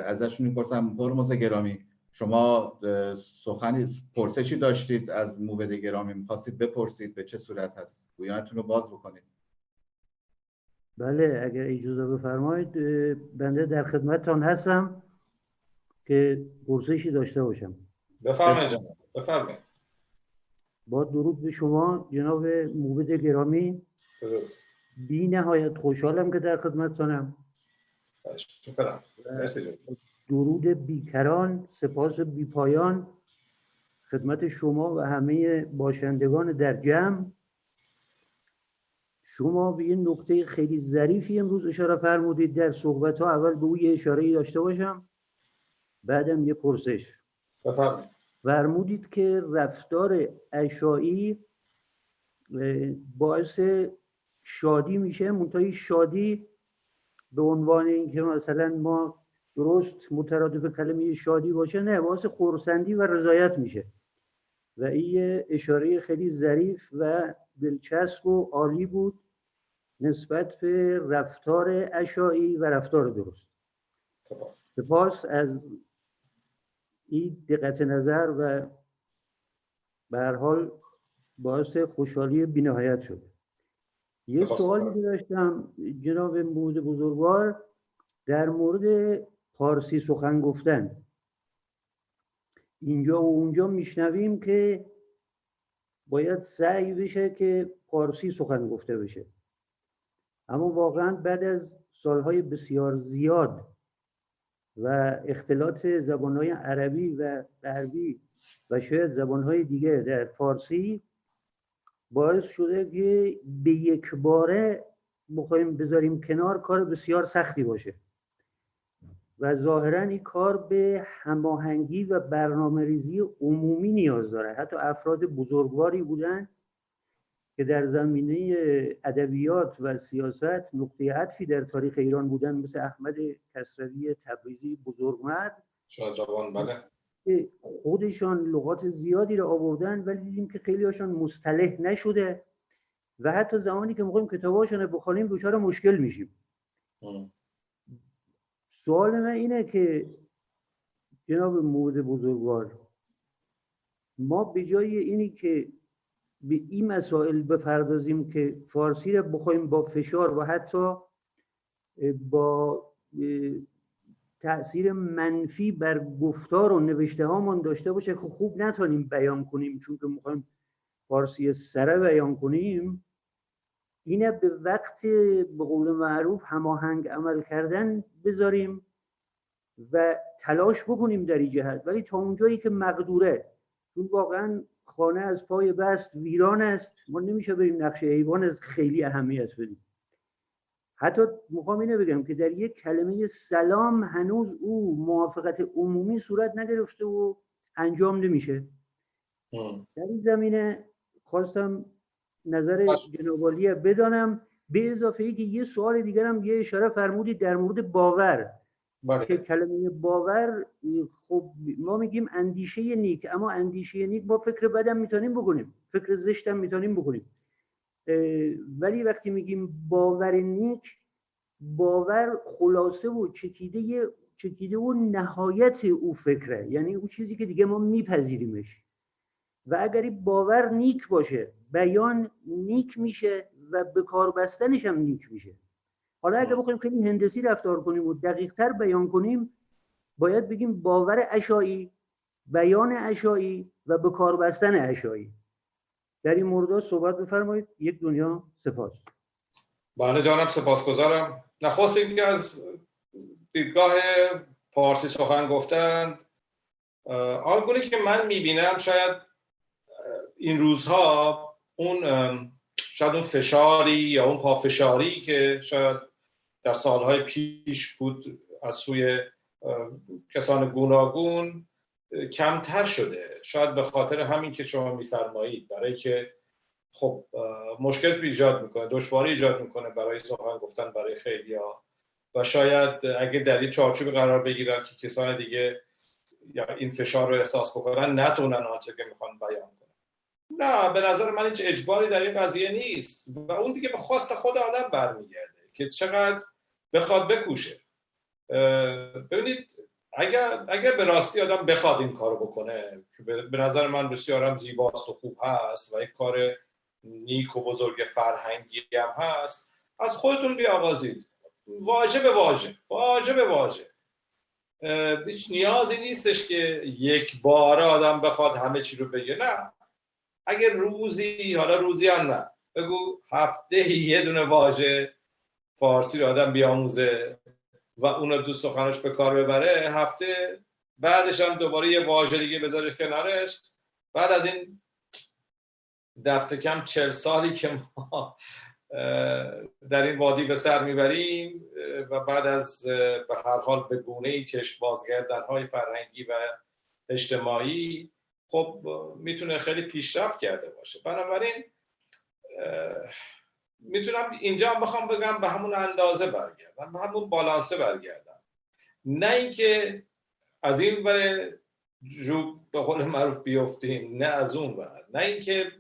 ازشون می‌پرسم هرمز گرامی شما سخنی پرسشی داشتید از موبد گرامی؟ می‌خواستید بپرسید به چه صورت هست؟ گویانتون رو باز بکنید. بله اگر اجازه بفرمایید بنده در خدمتتان هستم که پرسشی داشته باشم. بفرمایید جناب بفرمایید. با درود به شما جناب موبد گرامی. بی نهایت خوشحالم که در خدمتتانم. درود بیکران سپاس بیپایان خدمت شما و همه باشندگان در جمع. شما به این نکته خیلی ظریفی امروز اشاره فرمودید در صحبت ها. اول به او یه اشاره داشته باشم بعدم یه پرسش. بفرمایید. فرمودید که رفتار اشایی باعث شادی میشه. منتهی شادی به عنوان اینکه مثلا ما درست مترادف کلمه شادی باشه نه باعث خورسندی و رضایت میشه. و این اشاره خیلی ظریف و دلچسب و عالی بود. نسبت به رفتار اشایی و رفتار درست. سپاس. سپاس از این دقت نظر و به هر حال باعث خوشحالی بینهایت شد یه سوالی داشتم جناب مود بزرگوار در مورد پارسی سخن گفتن. اینجا و اونجا میشنویم که باید سعی بشه که پارسی سخن گفته بشه. اما واقعا بعد از سالهای بسیار زیاد و اختلاط زبانهای عربی و غربی و شاید زبانهای دیگه در فارسی باعث شده که به یک باره بخوایم بذاریم کنار کار بسیار سختی باشه. و ظاهرا این کار به هماهنگی و برنامه ریزی عمومی نیاز داره. حتی افراد بزرگواری بودن که در زمینه ادبیات و سیاست نقطه عطفی در تاریخ ایران بودن مثل احمد کسروی تبریزی بزرگمرد جوان بله. خودشان لغات زیادی رو آوردن ولی دیدیم که خیلی هاشون مصطلح نشده و حتی زمانی که می‌خوایم کتاباشون رو بخونیم دچار مشکل میشیم. سوال من اینه که جناب مورد بزرگوار ما به جای اینی که به این مسائل بپردازیم که فارسی رو بخوایم با فشار و حتی با تاثیر منفی بر گفتار و نوشته هامان داشته باشه که خوب نتونیم بیان کنیم چون که می‌خوایم فارسی سره بیان کنیم. اینه به وقت به قول معروف هماهنگ عمل کردن بذاریم و تلاش بکنیم در این جهت. ولی تا اونجایی که مقدوره چون واقعا خانه از پای بست ویران است. ما نمیشه بریم نقش حیوان از خیلی اهمیت بدیم. حتی می‌خوام اینو بگم که در یک کلمه سلام هنوز او موافقت عمومی صورت نگرفته و انجام نمیشه. در این زمینه خواستم نظر جنابالی بدانم به اضافه ای که یه سوال دیگرم یه اشاره فرمودید در مورد باور. بله. که کلمه باور خب ما میگیم اندیشه نیک اما اندیشه نیک ما فکر بدم می‌تونیم بکنیم فکر زشتم می‌تونیم بکنیم ولی وقتی میگیم باور نیک باور خلاصه و چکیده چکیده و نهایت او فکره. یعنی او چیزی که دیگه ما میپذیریمش. و اگر باور نیک باشه بیان نیک میشه و به کار بستنش هم نیک میشه. حالا اگر بخوایم خیلی هندسی رفتار کنیم و دقیق تر بیان کنیم باید بگیم باور اشایی بیان اشایی و به کار بستن اشایی. در این مورد صحبت بفرمایید. یک دنیا سپاس. بله جانم سپاسگزارم. نخواست که از دیدگاه پارسی سخن گفتند آنگونه که من می‌بینم شاید این روزها اون شاید اون فشاری یا اون پافشاری که شاید در سالهای پیش بود از سوی کسان گوناگون کمتر شده. شاید به خاطر همین که شما میفرمایید برای که خب مشکل ایجاد می‌کنه دشواری ایجاد می‌کنه برای سخن گفتن برای خیلی ها و شاید اگه در چارچوب قرار بگیرن که کسان دیگه یا این فشار رو احساس بکنن نتونن آنچه که می‌خوان بیان کنن. نه به نظر من هیچ اجباری در این قضیه نیست. و اون دیگه به خواست خود آدم برمیگرده که چقدر بخواد بکوشه. ببینید اگر اگر به راستی آدم بخواد این کارو بکنه که به نظر من بسیارم زیباست و خوب هست و یک کار نیک و بزرگ فرهنگی هم هست. از خودتون بیاغازید واژه به واژه. واژه به واژه. هیچ نیازی نیستش که یک بار آدم بخواد همه چی رو بگه. نه. اگر روزی حالا روزی هم نه. بگو هفته یه دونه واژه فارسی رو آدم بیاموزه و اونو دو سخنش به کار ببره هفته بعدش هم دوباره یه واژه دیگه بذاره کنارش. بعد از این دست کم چل سالی که ما در این وادی به سر می‌بریم و بعد از به هر حال به گونه ای چشم بازگردن های فرهنگی و اجتماعی خب می‌تونه خیلی پیشرفت کرده باشه. بنابراین می‌تونم اینجا هم بخوام بگم به همون اندازه برگردم به همون بالانسه برگردم. نه اینکه از این ور جو به قول معروف بیفتیم نه از اون ور. نه اینکه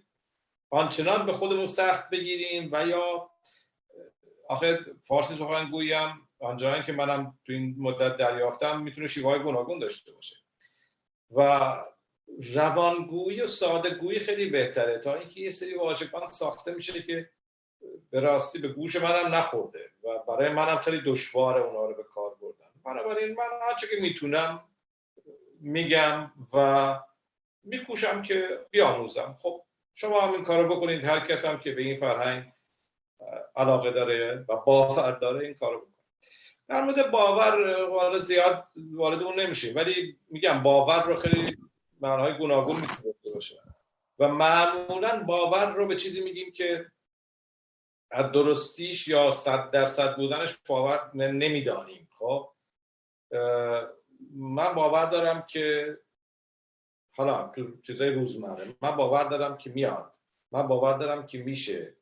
آنچنان به خودمون سخت بگیریم و یا آخه فارسی سخن گویم آنجایی که منم تو این مدت دریافتم می‌تونه شیوه گوناگون داشته باشه. و روانگویی و سادهگویی خیلی بهتره تا اینکه یه سری واژگان ساخته میشه که به راستی به گوش منم نخورده و برای منم خیلی دشواره اونا رو به کار بردن. بنابراین من هرچه که می‌تونم میگم و میکوشم که بیاموزم. خب شما هم این کارو بکنید. هر کس هم که به این فرهنگ علاقه داره و باور داره این کارو بکنه در مورد باور حالا زیاد وارد اون نمیشیم. ولی میگم باور رو خیلی معنای گوناگون می‌تونه باشه. و معمولا باور رو به چیزی میگیم که درستیش یا صد درصد بودنش باور نمی‌دانیم. خب؟ من باور دارم که حالا تو چیزای روزمره. من باور دارم که میاد. من باور دارم که میشه.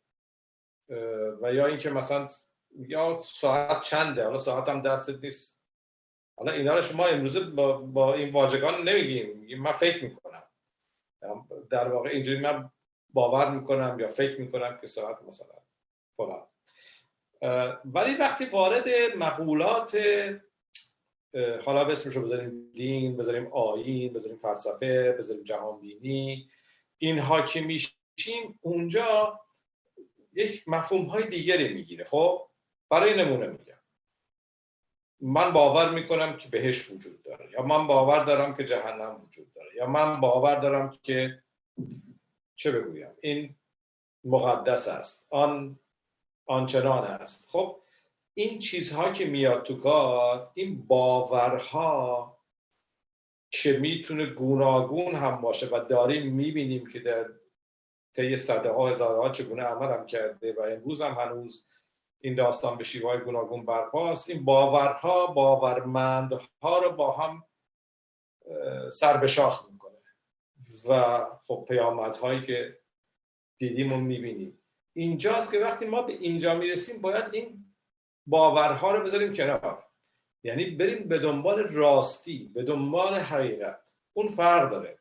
و یا اینکه مثلا یا ساعت چنده. حالا ساعت هم دستت نیست. حالا اینا رو شما امروزه با, با این واژگان نمیگیم. میگیم من فکر می‌کنم. در واقع اینجوری من باور می‌کنم یا فکر می‌کنم که ساعت مثلا فلان ولی وقتی وارد مقولات حالا به اسمش رو بذاریم دین بذاریم آین بذاریم فلسفه بذاریم جهانبینی اینها که میشیم اونجا یک مفهوم های دیگری می‌گیره. خب؟ برای نمونه میگم. من باور می‌کنم که بهش وجود داره یا من باور دارم که جهنم وجود داره یا من باور دارم که چه بگویم این مقدس است. آن آنچنان است. خب این چیزها که میاد تو کار این باورها که می‌تونه گوناگون هم باشه و داریم می‌بینیم که در طی صده ها هزاره ها چگونه عمل هم کرده و امروز هم هنوز این داستان به شیوه گوناگون برپاست این باورها باورمندها رو با هم سر به شاخ می‌کنه. و خب پیامدهایی که دیدیم و می‌بینیم. اینجاست که وقتی ما به اینجا می‌رسیم باید این باورها رو بذاریم کنار. یعنی بریم به دنبال راستی به دنبال حقیقت. اون فرق داره.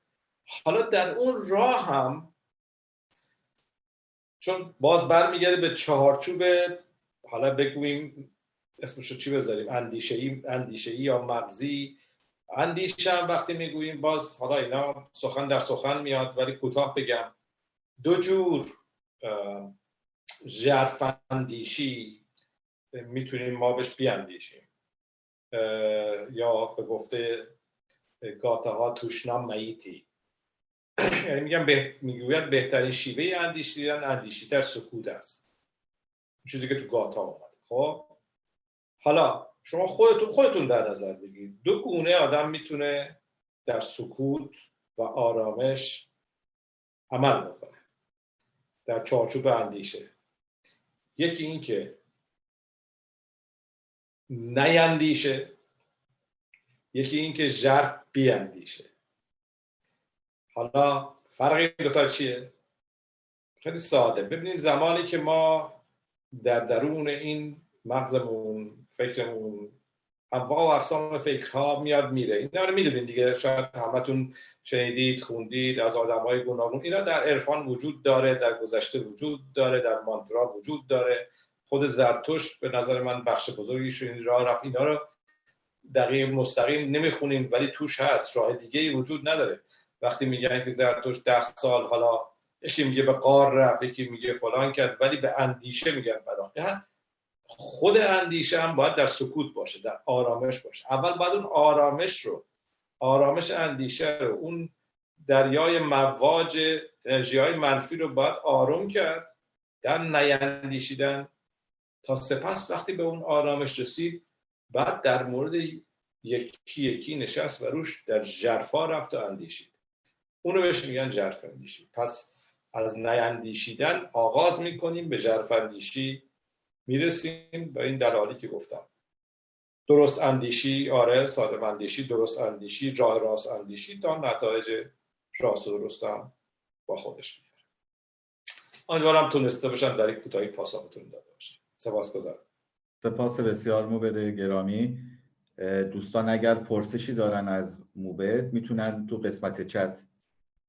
حالا در اون راه هم چون باز برمیگرده به چهارچوب حالا بگوییم اسمش رو چی بذاریم؟ اندیشه اندیشه یا مغزی. اندیشه هم وقتی می‌گوییم باز حالا اینا سخن در سخن میاد ولی کوتاه بگم. دو جور ژرفاندیشی می‌تونیم ما بهش بیاندیشیم. یا به گفته گاته ها توشنا میتی. یعنی میگم به... می‌گوید بهترین شیوه اندیشیدن اندیشی در سکوت است. چیزی که تو گاتا اومده. خب؟ حالا شما خودتون خودتون در نظر بگیرید. دو گونه آدم می‌تونه در سکوت و آرامش عمل بکنه. در چارچوب اندیشه. یکی این که نیندیشه یکی این که ژرف بیاندیشه حالا فرق این دوتا چیه؟ خیلی ساده. ببینید زمانی که ما در درون این مغزمون فکرمون انواع و اقسام فکرها میاد میره. اینا رو می‌دونید دیگه شاید همتون شنیدید خوندید از آدم های گوناگون. اینا در عرفان وجود داره در گذشته وجود داره در مانترا وجود داره. خود زرتوش به نظر من بخش بزرگیش این راه رفت. اینا رو دقیق مستقیم نمی‌خونیم ولی توش هست. راه دیگه ای وجود نداره. وقتی میگن که زرتوش ده سال حالا یکی میگه به قار رفت یکی میگه فلان کرد ولی به اندیشه میگن پناه. خود اندیشه هم باید در سکوت باشه در آرامش باشه. اول باید اون آرامش رو آرامش اندیشه رو اون دریای مواج انرژی های منفی رو باید آروم کرد در نیندیشیدن تا سپس وقتی به اون آرامش رسید بعد در مورد یکی یکی نشست و روش در جرفا رفت و اندیشید. اونو بهش میگن جرف اندیشی. پس از نیندیشیدن آغاز می‌کنیم به جرف اندیشی. می‌رسیم به این دلالی که گفتم. درست اندیشی آره ساده اندیشی درست اندیشی راه راست اندیشی تا نتایج راست و درستم با خودش میاره امیدوارم تونسته باشم در یک کوتاهی پاسختون داده باشم. سپاس گذارم سپاس بسیار موبد گرامی. دوستان اگر پرسشی دارن از موبد می‌تونن تو قسمت چت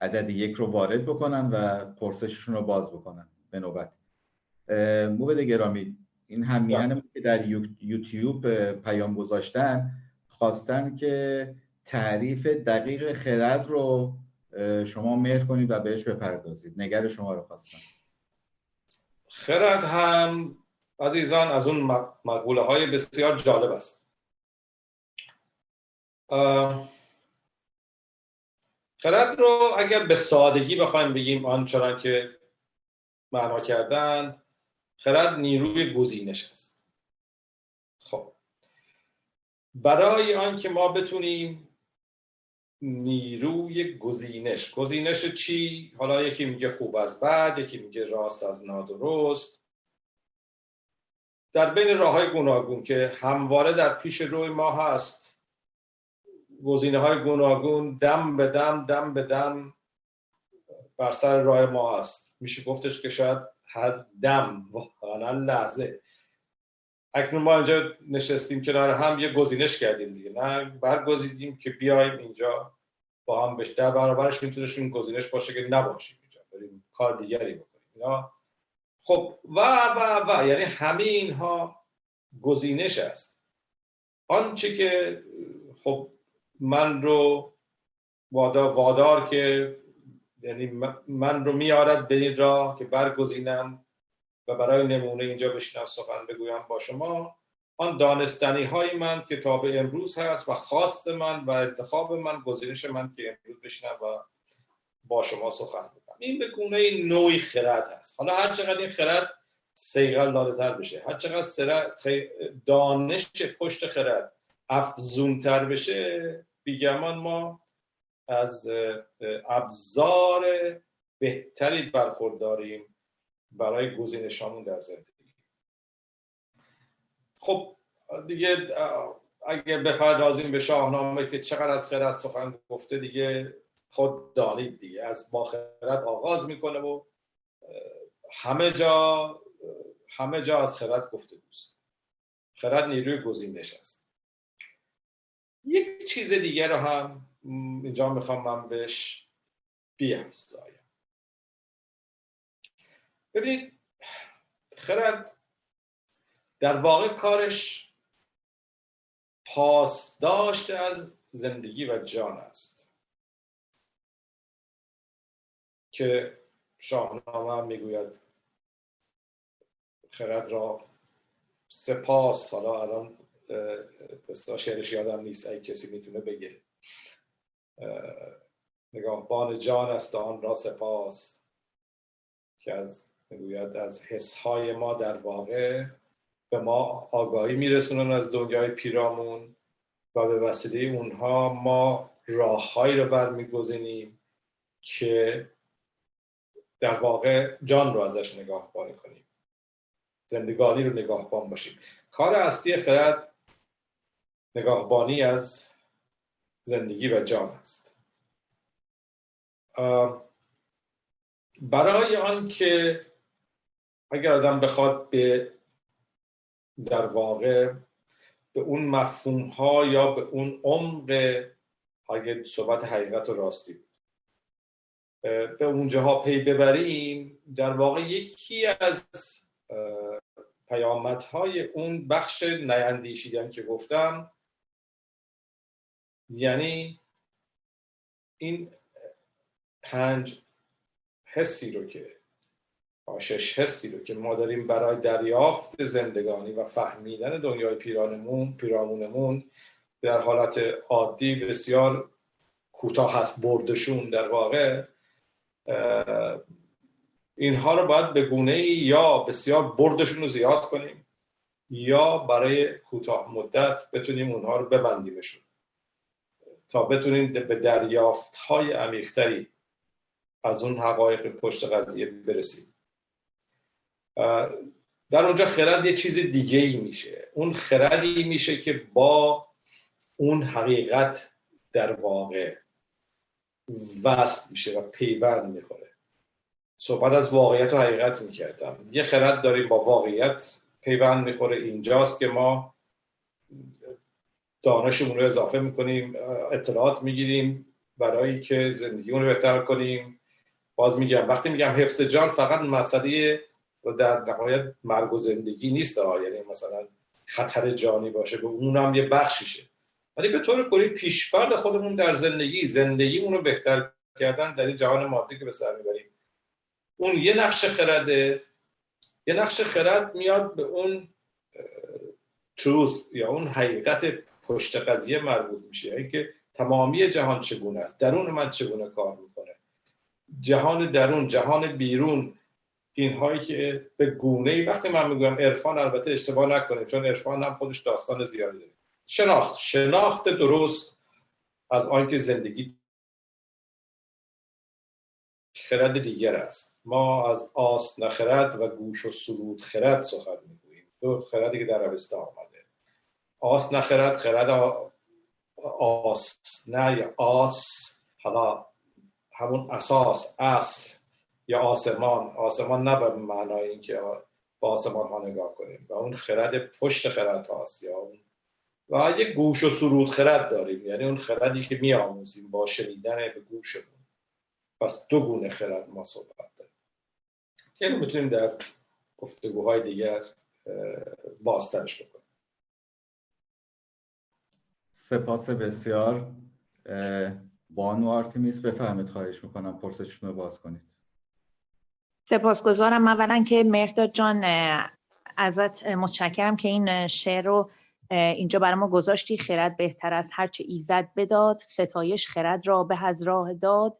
عدد یک رو وارد بکنن و پرسششون رو باز بکنن. به نوبت. موبد گرامی این همیهن که در یوتیوب پیام گذاشتن خواستن که تعریف دقیق خرد رو شما مهر کنید و بهش بپردازید. نگر شما رو خواستن خرد هم عزیزان از اون مقوله های بسیار جالب است. خرد رو اگر به سادگی بخوایم بگیم آنچنان که معنا کردند خرد نیروی گزینش است. خب. برای آنکه ما بتونیم نیروی گزینش گزینش چی؟ حالا یکی میگه خوب از بد یکی میگه راست از نادرست. در بین راه های گوناگون که همواره در پیش روی ما هست گزینه های گوناگون دم به دم دم به دم بر سر راه ما هست میشه گفتش که شاید هر دم واقعا لحظه. اکنون ما اینجا نشستیم کنار هم یه گزینش کردیم دیگه. نه برگزیدیم که بیایم اینجا با هم بشه برابرش می‌تونستیم گزینش باشه که نباشیم اینجا. بریم کار دیگری بکنیم. خب و و و یعنی همه اینها گزینش است. آنچه که خب من رو وادار, وادار که یعنی من رو میارد به این راه که برگزینم و برای نمونه اینجا بشینم سخن بگویم با شما. آن دانستنی های من که تا به امروز هست و خواست من و انتخاب من گزینش من که امروز بشینم و با شما سخن بگم این به گونه نوعی خرد هست. حالا هر چقدر این خرد سیغل داده تر بشه هر چقدر دانش پشت خرد افزون تر بشه بیگمان ما از ابزار بهتری برخورداریم برای گزینشامون در زندگی. خب دیگه اگر بپردازیم به شاهنامه که چقدر از خرد سخن گفته دیگه خود دانید دیگه. از با خرد آغاز می‌کنه و همه جا همه جا از خرد گفته دوست. خرد نیروی گزینش است. یک چیز دیگه رو هم اینجا می‌خوام من بهش بیافزایم. ببینید خرد در واقع کارش پاسداشت از زندگی و جان است. که شاهنامه هم می‌گوید خرد را سپاس. حالا الان بستا شعرش یادم نیست ای کسی می‌تونه بگه. نگاهبان جان است آن را سپاس که از می‌گوید از حسهای ما در واقع به ما آگاهی میرسونن از دنیای پیرامون و به وسیله اونها ما راههایی رو برمیگزینیم که در واقع جان رو ازش نگاهبانی کنیم. زندگانی رو نگاهبان باشیم. کار اصلی خرد نگاهبانی از زندگی و جان است. برای آن که اگر آدم بخواد به در واقع به اون مفهوم ها یا به اون عمق اگه صحبت حقیقت و راستی به اونجاها پی ببریم در واقع یکی از پیامدهای اون بخش نیندیشیدن که گفتم یعنی این پنج حسی رو که شش حسی رو که ما داریم برای دریافت زندگانی و فهمیدن دنیای پیرانمون پیرامونمون در حالت عادی بسیار کوتاه هست بردشون در واقع اینها رو باید به گونه یا بسیار بردشون رو زیاد کنیم یا برای کوتاه مدت بتونیم اونها رو ببندیمشون. تا بتونیم به دریافت های عمیقتری از اون حقایق پشت قضیه برسیم در اونجا خرد یه چیز دیگه ای میشه. اون خردی میشه که با اون حقیقت در واقع وصل میشه و پیوند می‌خوره. صحبت از واقعیت و حقیقت می‌کردم. یه خرد داریم با واقعیت پیوند می‌خوره. اینجاست که ما دانشمون رو اضافه می‌کنیم اطلاعات می‌گیریم برای که زندگیمون رو بهتر کنیم. باز میگم وقتی میگم حفظ جان فقط مسئله در نهایت مرگ و زندگی نیست یعنی مثلا خطر جانی باشه به اونم یه بخشیشه ولی به طور کلی پیشبرد خودمون در زندگی زندگیمون رو بهتر کردن در این جهان مادی که به سر می‌بریم. اون یه نقش خرده یه نقش خرد میاد به اون تروس یا اون حقیقت پشت قضیه مربوط میشه. یعنی که تمامی جهان چگونه است؟ درون من چگونه کار می‌کنه؟ جهان درون جهان بیرون اینهایی که به گونه ای وقتی من میگم عرفان البته اشتباه نکنیم چون عرفان هم خودش داستان زیادی داره. شناخت شناخت درست از آنکه زندگی خرد دیگر است. ما از آس نخرد و گوش و سرود خرد سخن می‌گوییم. دو خردی که در آمده آس نخرد خرد آس. نه آس. حالا همون اساس اصل. یا آسمان. آسمان نه به معنای اینکه با آسمان ها نگاه کنیم. و اون خرد پشت خرد هاست یا اون و یک گوش و سرود خرد داریم. یعنی اون خردی که می آموزیم با شنیدن به گوشمون. پس دو گونه خرد ما صحبت داریم. که می‌تونیم در گفتگوهای دیگر بازترش بکنیم. سپاس بسیار. بانو آرتیمیس بفرمایید خواهش می‌کنم پرسشتون رو باز کنید. سپاسگزارم. اولا که مرداد جان ازت متشکرم که این شعر رو اینجا برای ما گذاشتی. خرد بهتر از هرچه ایزد بداد. ستایش خرد را به از راه داد.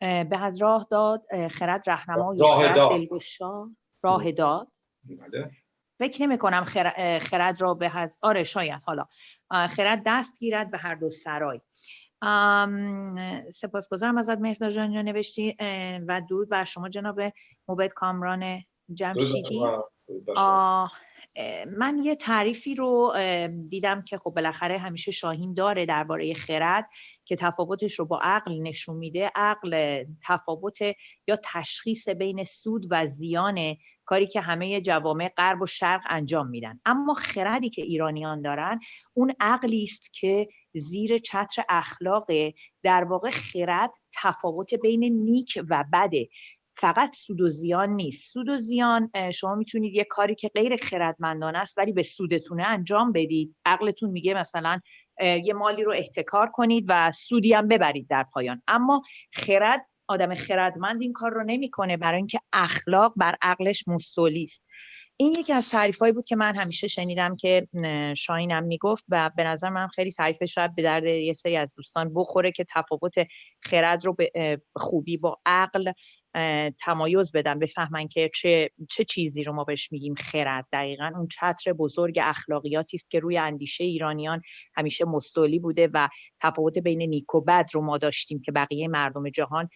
به از راه داد. خرد رهنما راه داد. راه داد. بله. فکر نمی کنم خرد را به از آره شاید حالا. خرد دست گیرد به هر دو سرای. سپاسگزارم ازت مهداد جان نوشتی و دود بر شما جناب موبد کامران جمشیدی. من یه تعریفی رو دیدم که خب بالاخره همیشه شاهین داره درباره خرد که تفاوتش رو با عقل نشون میده. عقل تفاوت یا تشخیص بین سود و زیان کاری که همه جوامع غرب و شرق انجام میدن. اما خردی که ایرانیان دارن اون عقلی است که زیر چتر اخلاق در واقع خرد تفاوت بین نیک و بده. فقط سود و زیان نیست. سود و زیان شما می‌تونید یه کاری که غیر خردمندانه است ولی به سودتونه انجام بدید. عقلتون میگه مثلا یه مالی رو احتکار کنید و سودی هم ببرید در پایان. اما خرد آدم خردمند این کار رو نمی‌کنه برای اینکه اخلاق بر عقلش مستولی است. این یکی از تعریفایی بود که من همیشه شنیدم که شاینم می‌گفت و به نظر من خیلی تعریفش شاید به درد یه سری از دوستان بخوره که تفاوت خرد رو به خوبی با عقل تمایز بدن بفهمن که چه, چه چیزی رو ما بهش میگیم خرد. دقیقا اون چتر بزرگ اخلاقیاتی است که روی اندیشه ایرانیان همیشه مستولی بوده و تفاوت بین نیک و بد رو ما داشتیم که بقیه مردم جهان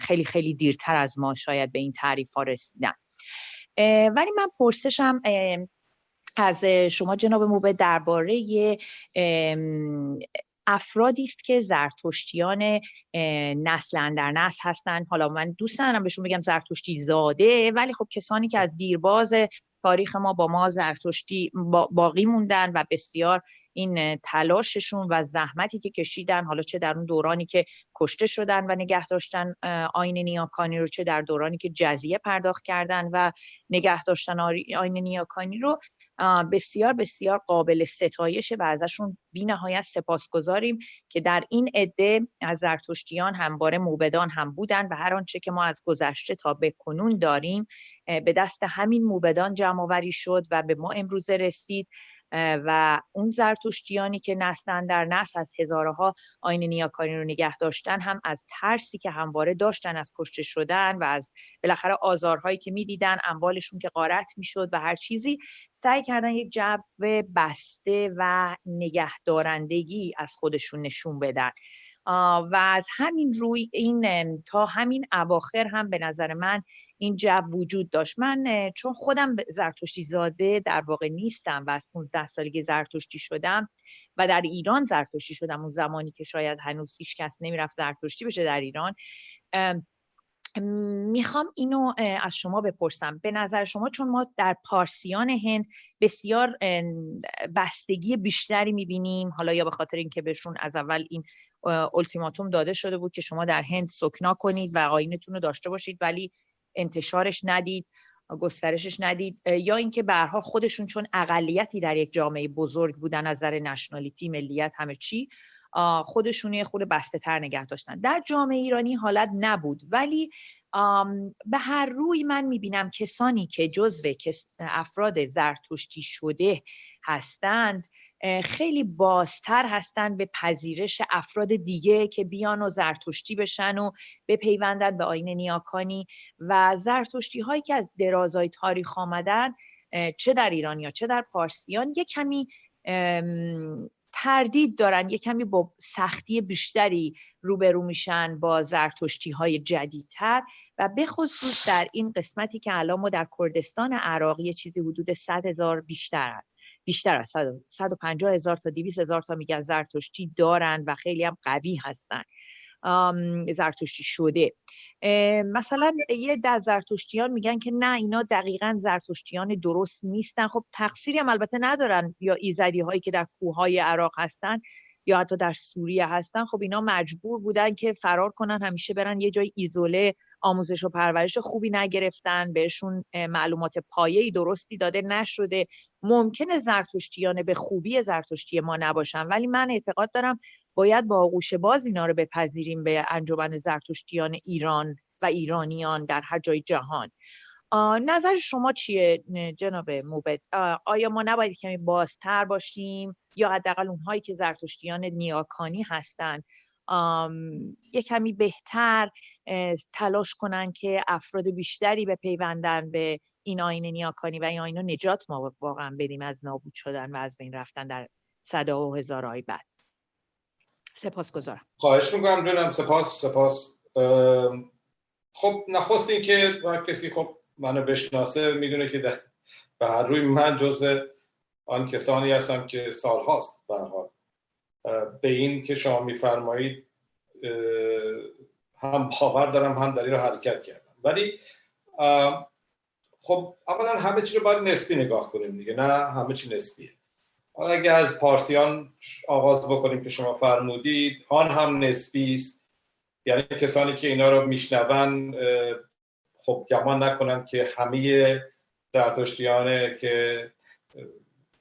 خیلی خیلی دیرتر از ما شاید به این تعریف ها رسیدن. ولی من پرسشم از شما جناب موبه درباره افرادی است که زرتشتیان نسل در نسل هستن. حالا من دوست ندارم بهشون بگم زرتشتی زاده ولی خب کسانی که از دیرباز تاریخ ما با ما زرتشتی باقی موندن و بسیار این تلاششون و زحمتی که کشیدن حالا چه در اون دورانی که کشته شدن و نگه داشتن آین نیاکانی رو چه در دورانی که جزیه پرداخت کردن و نگه داشتن آین نیاکانی رو. بسیار بسیار قابل ستایشه و ازشون بی نهایت سپاسگزاریم که در این عده از زرتشتیان همواره موبدان هم بودن و هر آنچه که ما از گذشته تا به کنون داریم به دست همین موبدان جمع شد و به ما امروزه رسید و اون زرتشتیانی که نسلن در نسل از هزارها آین نیاکاری رو نگه داشتن هم از ترسی که همواره داشتن از کشته شدن و از بالاخره آزارهایی که می‌دیدن اموالشون که غارت می‌شد و هر چیزی سعی کردن یک جو بسته و نگهدارندگی از خودشون نشون بدن. و از همین روی این تا همین اواخر هم به نظر من این جو وجود داشت. من چون خودم زرتشتی زاده در واقع نیستم و از 15 سالگی زرتشتی شدم و در ایران زرتشتی شدم اون زمانی که شاید هنوز هیچ کس نمی‌رفت زرتشتی بشه در ایران می‌خوام اینو از شما بپرسم. به نظر شما چون ما در پارسیان هند بسیار بستگی بیشتری می‌بینیم حالا یا به خاطر اینکه بهشون از اول این التیماتوم داده شده بود که شما در هند سکنا کنید و آینتون رو داشته باشید ولی انتشارش ندید گسترشش ندید یا اینکه برها خودشون چون اقلیتی در یک جامعه بزرگ بودن از نظر نشنالیتی ملیت همه چی خودشون یه خود بسته تر نگه داشتن. در جامعه ایرانی حالت نبود ولی به هر روی من می‌بینم کسانی که جزو افراد زرتشتی شده هستند خیلی بازتر هستند به پذیرش افراد دیگه که بیان و زرتشتی بشن و بپیوندن به آین نیاکانی. و زرتشتی هایی که از درازای تاریخ آمدن چه در ایران یا چه در پارسیان یک کمی تردید دارن یک کمی با سختی بیشتری روبرو میشن با زرتشتی های جدیدتر و به خصوص در این قسمتی که الان ما در کردستان عراقی چیزی حدود 100 هزار بیشتر هست. بیشتر از 150 هزار تا 200 هزار تا میگن زرتشتی دارن و خیلی هم قوی هستن. زرتشتی شده. مثلا یه در زرتشتیان میگن که نه اینا دقیقا زرتشتیان درست نیستن. خب تقصیری هم البته ندارن یا ایزدی هایی که در کوههای عراق هستن یا حتی در سوریه هستن. خب اینا مجبور بودن که فرار کنن همیشه برن یه جای ایزوله آموزش و پرورش خوبی نگرفتن بهشون معلومات پایه‌ای درستی داده نشده. ممکنه زرتشتیان به خوبی زرتشتی ما نباشن ولی من اعتقاد دارم باید با آغوش باز اینا رو بپذیریم به انجمن زرتشتیان ایران و ایرانیان در هر جای جهان. نظر شما چیه جناب موبد؟ آیا ما نباید کمی بازتر باشیم یا حداقل اونهایی که زرتشتیان نیاکانی هستند یه کمی بهتر تلاش کنن که افراد بیشتری به پیوندن به این آین نیاکانی و این آین نجات ما واقعا بدیم از نابود شدن و از بین رفتن در صدا و هزارهای بعد؟ سپاس گذارم خواهش می‌کنم جونم سپاس سپاس. خب نخست این که کسی خب منو بشناسه می‌دونه که در به هر روی من جز آن کسانی هستم که سال هاست حال. به این که شما میفرمایید هم باور دارم هم در این رو حرکت کردم. ولی خب اولا همه چی رو باید نسبی نگاه کنیم دیگه نه همه چی نسبیه. حالا اگه از پارسیان آغاز بکنیم که شما فرمودید آن هم نسبی است. یعنی کسانی که اینا رو میشنون خب گمان نکنن که همه زرتشتیانه که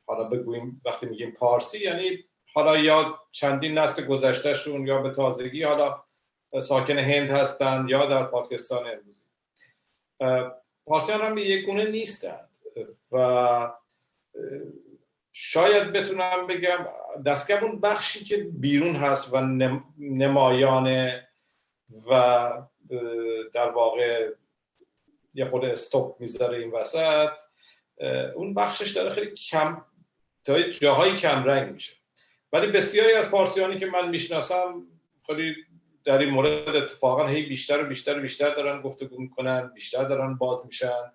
حالا بگوییم وقتی میگیم پارسی یعنی حالا یا چندین نسل گذشتهشون یا به تازگی حالا ساکن هند هستند یا در پاکستان امروزی پارسیان هم یک گونه نیستند و شاید بتونم بگم دستگاه اون بخشی که بیرون هست و نمایانه و در واقع یه خود استوب می‌ذاره این وسط. اون بخشش داره خیلی کم تا جاهایی کم رنگ میشه. ولی بسیاری از پارسیانی که من می‌شناسم خیلی در این مورد اتفاقا هی بیشتر و بیشتر و بیشتر دارن گفتگو می‌کنن بیشتر دارن باز میشن.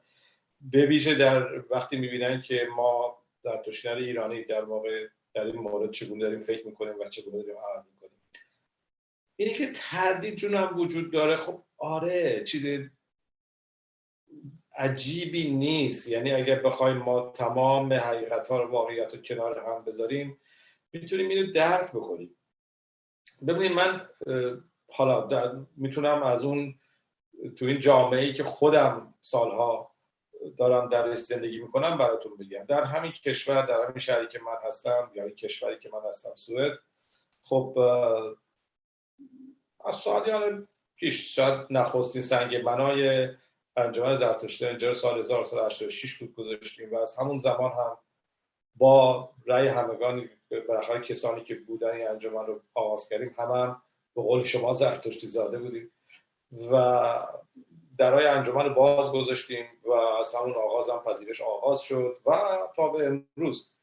به ویژه در وقتی می‌بینن که ما در دشنر ایرانی در واقع در این مورد چگونه داریم فکر می‌کنیم و چگونه داریم عمل می‌کنیم. اینی که تردید جونم وجود داره خب آره چیز عجیبی نیست. یعنی اگر بخوایم ما تمام حقیقت ها و واقعیت رو کنار هم بذاریم می‌تونیم اینو درک بکنیم. ببینید من حالا می‌تونم از اون تو این جامعه ای که خودم سالها دارم درش زندگی می‌کنم براتون بگم. در همین کشور در همین شهری که من هستم یا این کشوری که من هستم سوئد خب از سالیان پیش شاید نخستین سنگ بنای انجمن زرتشتی. اینجا سال 1986 بود گذاشتیم و از همون زمان هم با رأی همگان بالاخره کسانی که بودن این انجمن رو آغاز کردیم هم, هم به قول شما زرتشتی زاده بودیم. و درای انجمن باز گذاشتیم و از همون آغاز هم پذیرش آغاز شد و تا به امروز.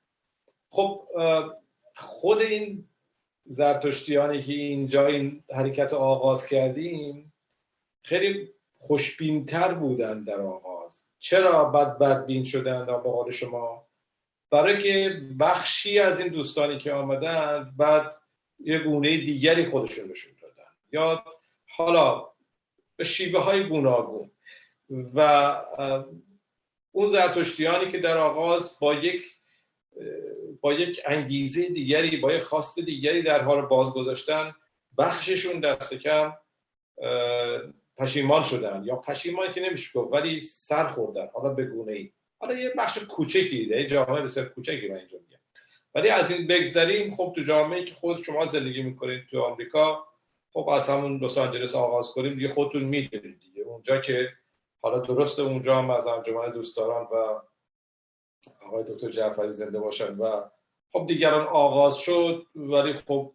خب خود این زرتشتیانی که اینجا این حرکت آغاز کردیم خیلی خوشبینتر بودن در آغاز. چرا بد بدبین شدن به قول شما؟ برای که بخشی از این دوستانی که آمدن بعد یه گونه دیگری خودشون نشون دادن. یا حالا به شیبه های گوناگون. و اون زرتشتیانی که در آغاز با یک با یک انگیزه دیگری با یک خواست دیگری در حال باز گذاشتن بخششون دست کم پشیمان شدن یا پشیمان که نمیشه گفت ولی سر خوردن حالا به گونه ای. حالا یه بخش کوچکی ده جامعه بسیار کوچکی من اینجا میگم. ولی از این بگذریم خب تو جامعه که خود شما زندگی می‌کنید تو آمریکا خب از همون لس آنجلس آغاز کنیم دیگه خودتون می‌دونید دیگه. اونجا که حالا درست اونجا هم از انجمن دوستداران و آقای دکتر جعفری زنده باشن و خب دیگران آغاز شد ولی خب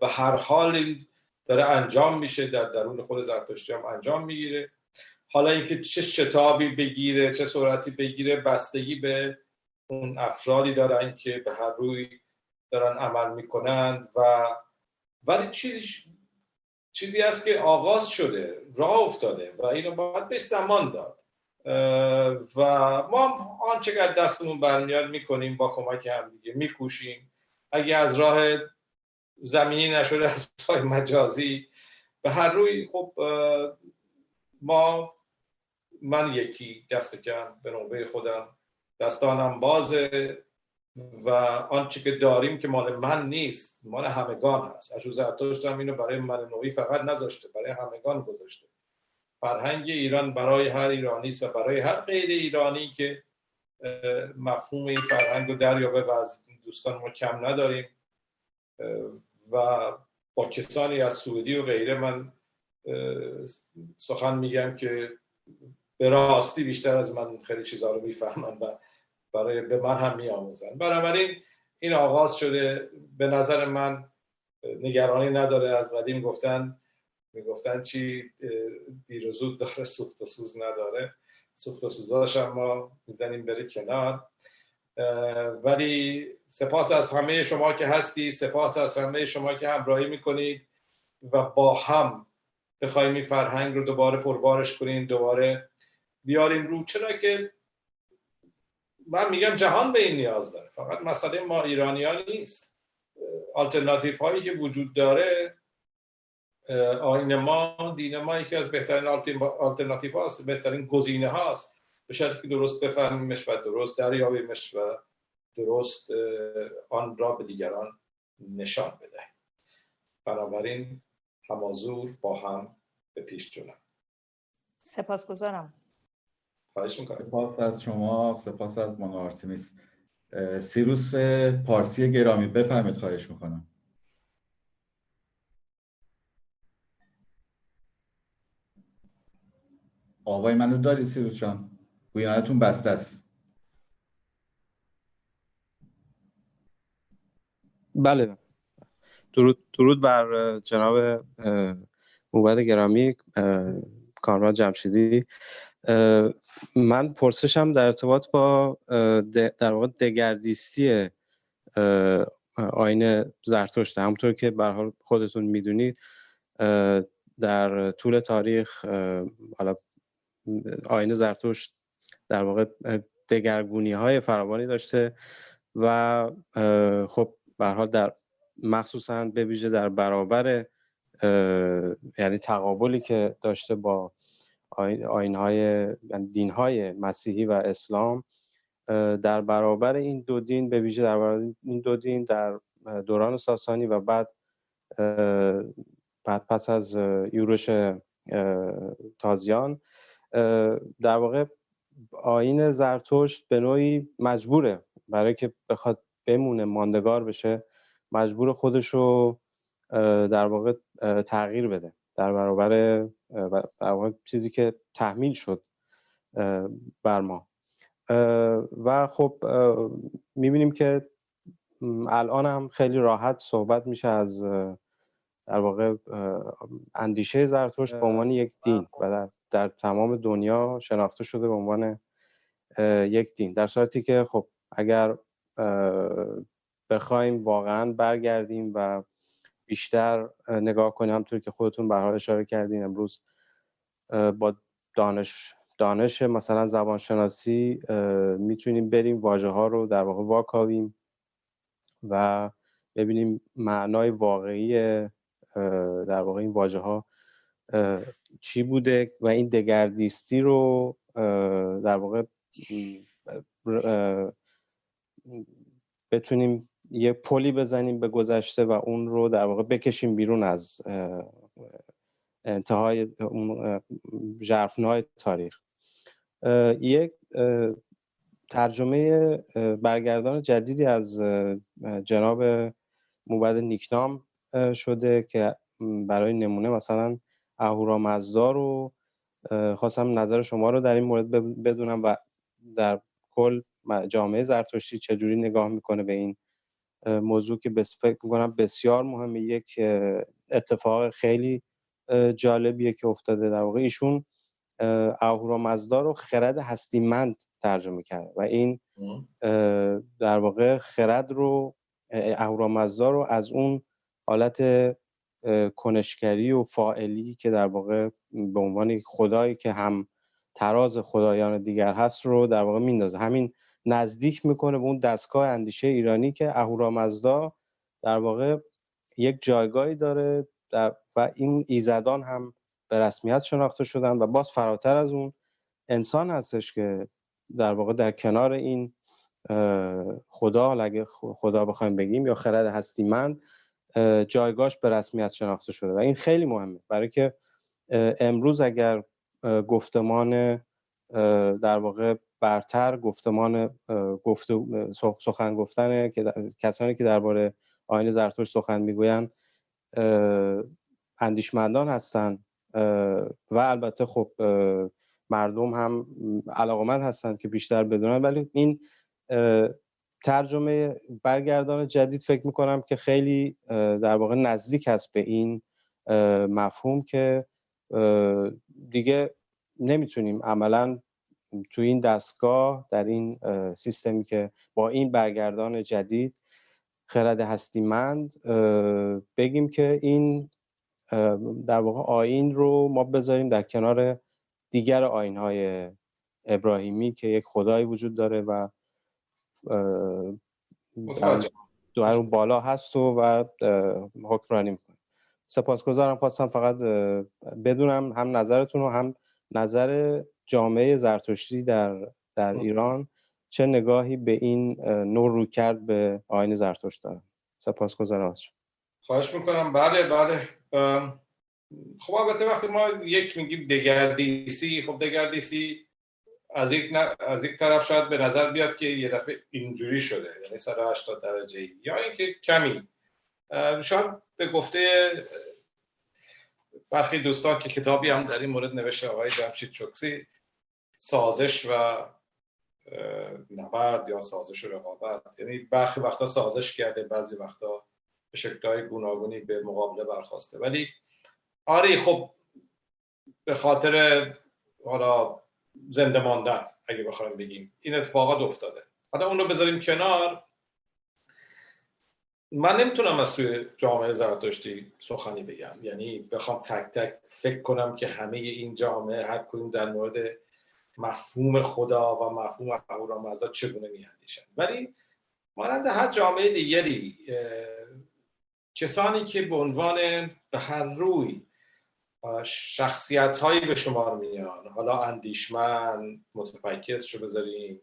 به هر حال این داره انجام میشه در درون خود زرتشتی هم انجام می‌گیره. حالا اینکه چه شتابی بگیره چه سرعتی بگیره بستگی به اون افرادی دارن که به هر روی دارن عمل می‌کنند و ولی چیزی چیزی است که آغاز شده راه افتاده و اینو باید بهش زمان داد. و ما آنچه که دستمون برمیاد می‌کنیم با کمک هم دیگه میکوشیم. اگه از راه زمینی نشده از راه مجازی به هر روی خب ما من یکی دست کم به نوبه خودم دستانم بازه. و آنچه که داریم که مال من نیست مال همگان هست. اشو زرتشت هم اینو برای من نوعی فقط نذاشته برای همگان گذاشته. فرهنگ ایران برای هر ایرانی است و برای هر غیر ایرانی که مفهوم این فرهنگ رو دریابه و از دوستان ما کم نداریم. و با کسانی از سعودی و غیره من سخن میگم که به راستی بیشتر از من خیلی چیزها رو می‌فهمن و برای به من هم میآموزن. بنابراین این آغاز شده به نظر من نگرانی نداره. از قدیم گفتن می‌گفتن چی دیر و زود داره سوخت و سوز نداره. سوخت و سوزاش هم ما می‌زنیم بره کنار. ولی سپاس از همه شما که هستی سپاس از همه شما که همراهی می‌کنید و با هم بخوایم این فرهنگ رو دوباره پربارش کنیم دوباره بیاریم رو. چرا که من میگم جهان به این نیاز داره. فقط مسئله ما ایرانی ها نیست. آلترناتیف هایی که وجود داره آین ما دین ما یکی از بهترین آلترناتیف هاست بهترین گزینه هاست. به شرطی که درست بفهمیمش و درست دریابیمش و درست آن را به دیگران نشان بدهیم بنابراین همازور با هم به پیش جونم. سپاسگزارم. خواهش می‌کنم. سپاس از شما سپاس از مانا آرتمیس. سیروس پارسی گرامی بفرمید خواهش می‌کنم. آقای منو داری سیروس جان. گویانتون بسته است. بله. درود, درود بر جناب موبد گرامی کامران جمشیدی. من پرسشم در ارتباط با در واقع دگردیستی آین زرتشت همونطور که به حال خودتون می‌دونید در طول تاریخ حالا آین زرتشت در واقع دگرگونی های فراوانی داشته و خب به حال در مخصوصا به ویژه در برابر یعنی تقابلی که داشته با آین های یعنی دین های مسیحی و اسلام در برابر این دو دین به ویژه در برابر این دو دین در دوران ساسانی و بعد بعد پس از یورش تازیان در واقع آین زرتشت به نوعی مجبوره برای که بخواد بمونه ماندگار بشه مجبور خودش رو در واقع تغییر بده. در برابر چیزی که تحمیل شد بر ما. و خب می‌بینیم که الان هم خیلی راحت صحبت میشه از در واقع اندیشه زرتشت به عنوان یک دین و در, در تمام دنیا شناخته شده به عنوان یک دین. در صورتی که خب اگر بخوایم واقعا برگردیم و بیشتر نگاه کنیم همطور که خودتون به اشاره کردین امروز با دانش دانش مثلا زبانشناسی می‌تونیم بریم واژه ها رو در واقع واکاویم و ببینیم معنای واقعی در واقع این واژه ها چی بوده و این دگردیستی رو در واقع بتونیم یه پلی بزنیم به گذشته و اون رو در واقع بکشیم بیرون از انتهای اون جرفنهای تاریخ. یک ترجمه برگردان جدیدی از جناب موبد نیکنام شده که برای نمونه مثلا اهورا مزدا رو خواستم نظر شما رو در این مورد بدونم و در کل جامعه زرتشتی چجوری نگاه می‌کنه به این موضوع که بس فکر می‌کنم بسیار مهمه. یک اتفاق خیلی جالبیه که افتاده. در واقع ایشون اهورا مزدا رو خرد هستیمند ترجمه کرده و این در واقع خرد رو اهورا مزدا رو از اون حالت کنشگری و فائلی که در واقع به عنوان خدایی که هم تراز خدایان دیگر هست رو در واقع میندازه. همین نزدیک می‌کنه به اون دستگاه اندیشه ایرانی که اهورامزدا در واقع یک جایگاهی داره و این ایزدان هم به رسمیت شناخته شدن و باز فراتر از اون انسان هستش که در واقع در کنار این خدا اگه خدا بخوایم بگیم یا خرد هستیمند جایگاهش به رسمیت شناخته شده و این خیلی مهمه. برای که امروز اگر گفتمان در واقع برتر گفتمان گفت سخن گفتن که کسانی که درباره آین زرتشت سخن می‌گویند اندیشمندان هستند و البته خب مردم هم علاقمند هستند که بیشتر بدونن. ولی این ترجمه برگردان جدید فکر می‌کنم که خیلی در واقع نزدیک است به این مفهوم که دیگه نمی‌تونیم عملا تو این دستگاه در این سیستمی که با این برگردان جدید خرد هستیمند بگیم که این در واقع آین رو ما بذاریم در کنار دیگر آین های ابراهیمی که یک خدایی وجود داره و در اون بالا هست و, و حکمرانی می‌کنه. سپاسگزارم خواستم فقط بدونم هم نظرتون و هم نظر جامعه زرتشتی در, در ایران چه نگاهی به این نور رو کرد به آین زرتشت دارن؟ سپاسگزارم از خواهش می‌کنم. بله بله. خب البته وقتی ما یک میگیم دگردیسی خب دگردیسی از یک, از یک طرف شاید به نظر بیاد که یه دفعه اینجوری شده یعنی 180 درجه یا اینکه کمی. شاید به گفته برخی دوستان که کتابی هم در این مورد نوشته آقای جمشید چوکسی سازش و نبرد یا سازش و رقابت. یعنی برخی وقتا سازش کرده بعضی وقتا به شکلهای گوناگونی به مقابله برخواسته. ولی آره خب به خاطر حالا زنده ماندن اگه بخوایم بگیم این اتفاقات افتاده. حالا اون رو بذاریم کنار. من نمی‌تونم از سوی جامعه زرتشتی سخنی بگم. یعنی بخوام تک تک فکر کنم که همه این جامعه هر کدوم در مورد مفهوم خدا و مفهوم اهورامزدا چگونه میاندیشن ولی مانند هر جامعه دیگری کسانی که به عنوان به هر روی شخصیت هایی به شمار میان. حالا اندیشمند متفکرش رو بذاریم.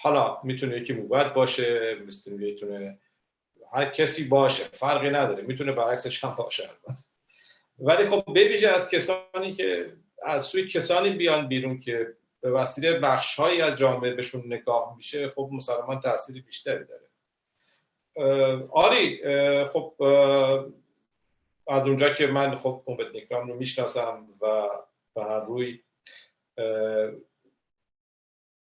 حالا می‌تونه یکی موبت باشه می‌تونه هر کسی باشه فرقی نداره می‌تونه برعکسش هم باشه ولی خب ببیشه از کسانی که از سوی کسانی بیان بیرون که به وسیله بخش از جامعه بهشون نگاه میشه خب مسلمان تاثیر بیشتری داره. آری خب از اونجا که من خب اومد نیکرام رو می‌شناسم و به هر روی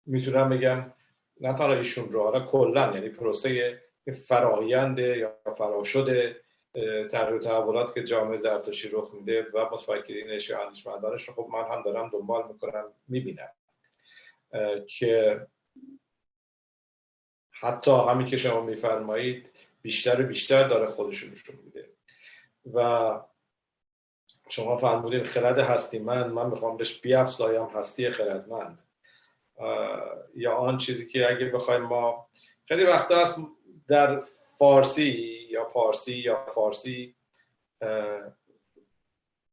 می‌تونم بگم نه تنها ایشون رو حالا کلا یعنی پروسه فرایند یا فراشد تغییر تحولات که جامعه زرتشتی رخ میده و متفکرینش یا اندیشمندانش رو خب من هم دارم دنبال می‌کنم می‌بینم. که حتی همین که شما میفرمایید بیشتر و بیشتر داره خودشون نشون میده. و شما فرمودین خرد هستی من من می‌خوام بهش بیافزایم هستی خردمند. یا آن چیزی که اگه بخوایم ما خیلی وقتا هست در فارسی یا پارسی یا فارسی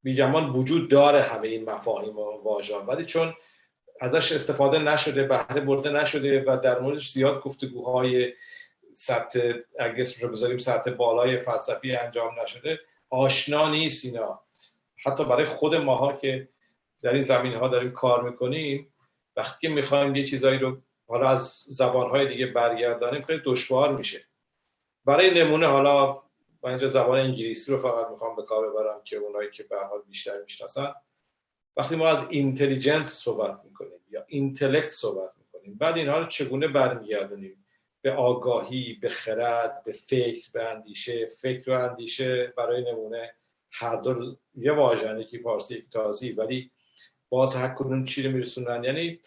بیگمان وجود داره همه این مفاهیم و واژه ولی چون ازش استفاده نشده بهره برده نشده و در موردش زیاد گفتگوهای سطح اگه رو بذاریم سطح بالای فلسفی انجام نشده آشنا نیست اینا. حتی برای خود ماها که در این زمین ها داریم کار می‌کنیم وقتی که می‌خوایم یه چیزایی رو حالا از زبانهای دیگه برگردانیم خیلی دشوار میشه. برای نمونه حالا من اینجا زبان انگلیسی رو فقط می‌خوام به کار ببرم که اونایی که به حال بیشتر می‌شناسن وقتی ما از اینتلیجنس صحبت می‌کنیم یا اینتלקت صحبت می‌کنیم بعد اینها رو چگونه برمیگردونیم؟ به آگاهی به خرد به فکر به اندیشه. فکر و اندیشه برای نمونه هر دو یه یکی پارسی تازی ولی باز هر کدوم چی رو میرسونن. یعنی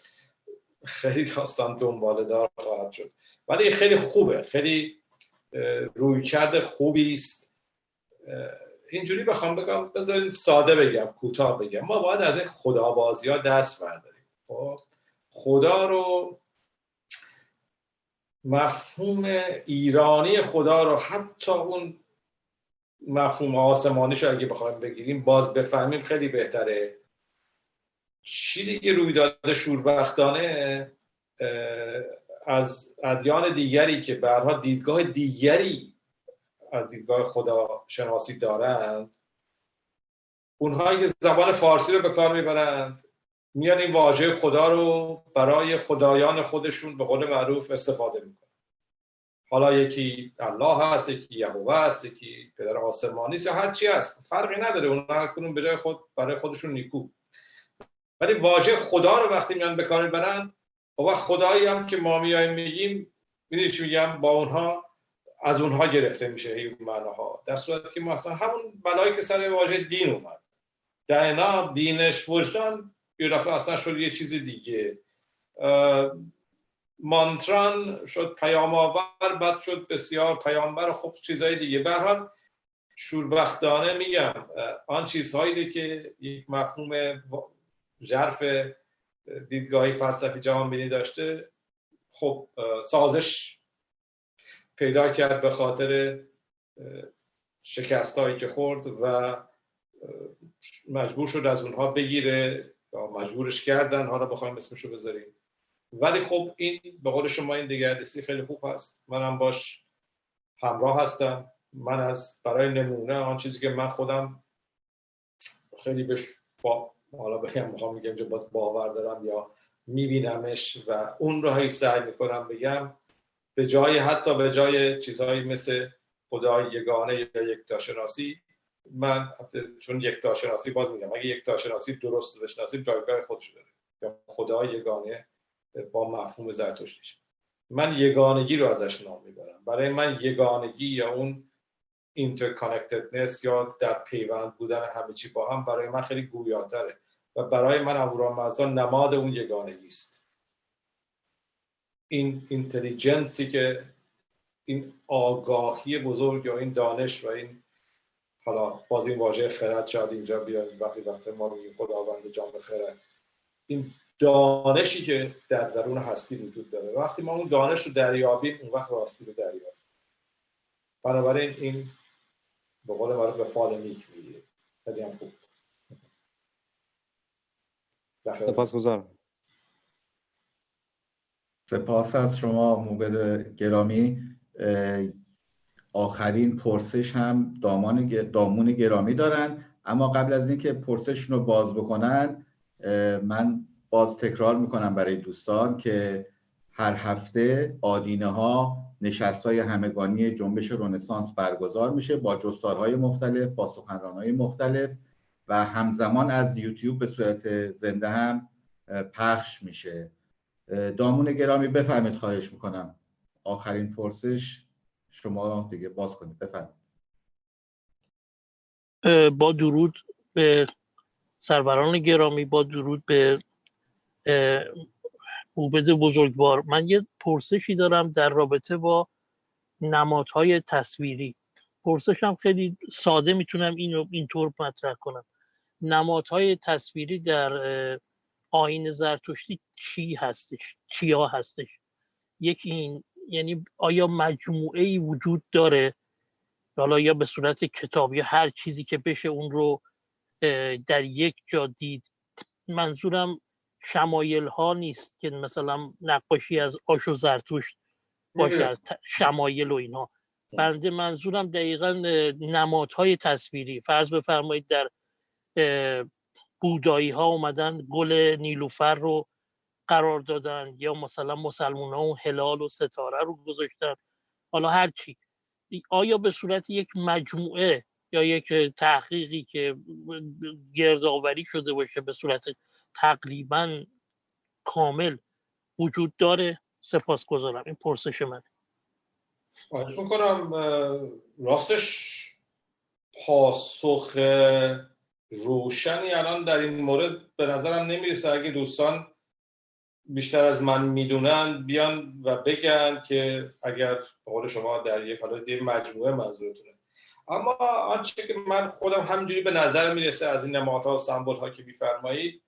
خیلی داستان دنباله دار خواهد شد. ولی خیلی خوبه. خیلی رویکرد خوبی است. اینجوری بخوام بگم بذارید ساده بگم کوتاه بگم. ما باید از این خدابازی ها دست برداریم. خب خدا رو مفهوم ایرانی خدا رو حتی اون مفهوم آسمانیش اگه بخوایم بگیریم باز بفهمیم خیلی بهتره. چیزی که روی داده شوربختانه از ادیان دیگری که برها دیدگاه دیگری از دیدگاه خدا شناسی دارند اونهایی که زبان فارسی رو به کار می‌برند میان این واژه خدا رو برای خدایان خودشون به قول معروف استفاده می‌کنن حالا یکی الله هست یکی یهوه هست یکی پدر آسمانی است یا هر چی هست. فرقی نداره اونها کنون به خود برای خودشون نیکو. ولی واژه خدا رو وقتی میان به کار می‌برن و خدایی هم که ما میایم میگیم می‌دونی چی میگم؟ با اونها از اونها گرفته میشه این معناها. در صورتی که ما اصلا همون بلایی که سر واژه دین اومد. دینا بینش وجدان یه اصلا شد یه چیز دیگه. مانتران شد پیام آور بعد شد بسیار پیامبر خب چیزهای دیگه. به حال شوربختانه میگم آن چیزهایی که یک مفهوم ژرف دیدگاهی فلسفی جهان داشته خب سازش پیدا کرد به خاطر شکست هایی که خورد و مجبور شد از اونها بگیره یا مجبورش کردن حالا بخوایم اسمشو بذاریم. ولی خب این به قول شما این دگردیسی خیلی خوب هست. منم باش همراه هستم. من از برای نمونه آن چیزی که من خودم خیلی بهش با حالا بگم می‌خوام میگم که باز باور دارم یا میبینمش و اون رو هی سعی می‌کنم بگم به جای حتی به جای چیزهایی مثل خدای یگانه یا یکتاشناسی من چون یکتاشناسی باز میگم اگه یکتاشناسی درست بشناسیم جایگاه خودش داره. یا خدای یگانه با مفهوم زرتشتیش. من یگانگی رو ازش نام می‌برم. برای من یگانگی یا اون interconnectedness یا در پیوند بودن همه چی با هم برای من خیلی گویاتره. و برای من اهورامزدا نماد اون یگانگی است این اینتلیجنسی که این آگاهی بزرگ یا این دانش و این حالا باز این واژه خرد شاید اینجا بیاد وقتی وقتی ما میگیم خداوند جان خرد این دانشی که در درون هستی وجود داره. وقتی ما اون دانش رو دریابیم اون وقت راستی رو دریابیم. بنابراین این به قول معروف به فال نیک می‌گیره خیلی هم خوب. سپاس گذارم سپاس از شما موبد گرامی. آخرین پرسش هم دامان دامون گرامی دارن. اما قبل از اینکه پرسشون رو باز بکنن من باز تکرار می‌کنم برای دوستان که هر هفته آدینه ها نشست های همگانی جنبش رونسانس برگزار میشه با جستارهای مختلف با سخنرانهای مختلف. و همزمان از یوتیوب به صورت زنده هم پخش میشه. دامون گرامی بفرمید خواهش می‌کنم. آخرین پرسش شما دیگه باز کنید. بفرمید با درود به سروران گرامی با درود به موبد بزرگوار. من یه پرسشی دارم در رابطه با نمادهای تصویری. پرسشم خیلی ساده می‌تونم اینو اینطور مطرح کنم. نمادهای تصویری در آین زرتشتی چی هستش؟ چیا هستش؟ یکی این یعنی آیا مجموعه ای وجود داره؟ حالا یا به صورت کتاب یا هر چیزی که بشه اون رو در یک جا دید. منظورم شمایل ها نیست که مثلا نقاشی از آش و زرتوشت باشه از شمایل و اینها بنده منظورم دقیقا نمادهای تصویری. فرض بفرمایید در بودایی ها اومدن گل نیلوفر رو قرار دادن یا مثلا مسلمان ها و هلال و ستاره رو گذاشتن. حالا هر چی. آیا به صورت یک مجموعه یا یک تحقیقی که گردآوری شده باشه به صورت تقریبا کامل وجود داره؟ سپاس گذارم این پرسش من خواهش می‌کنم راستش پاسخ روشنی الان در این مورد به نظرم نمی‌رسه. اگه دوستان بیشتر از من می‌دونن بیان و بگن که اگر قول شما در یک حالت مجموعه منظورتونه. اما آنچه که من خودم همجوری به نظر می‌رسه از این نمادها و سمبول ها که میفرمایید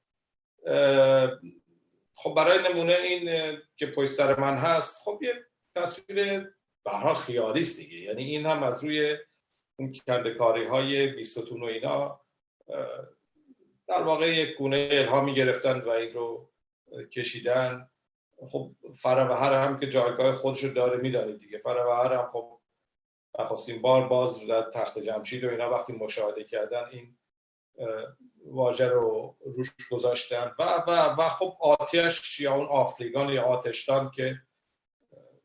خب برای نمونه این که پشت سر من هست خب یه تصویر برها خیالی است دیگه. یعنی این هم از روی اون کندکاری های بیستون و اینا در واقع یک گونه الهامی گرفتن و این رو کشیدن. خب فروهر هم که جایگاه خودش رو داره می‌دانید دیگه. فروهر هم خب نخواستیم بار باز در تخت جمشید و اینا وقتی مشاهده کردن این واژه رو روش گذاشتن. و, و, و خب آتش یا اون آفریگان یا آتشتان که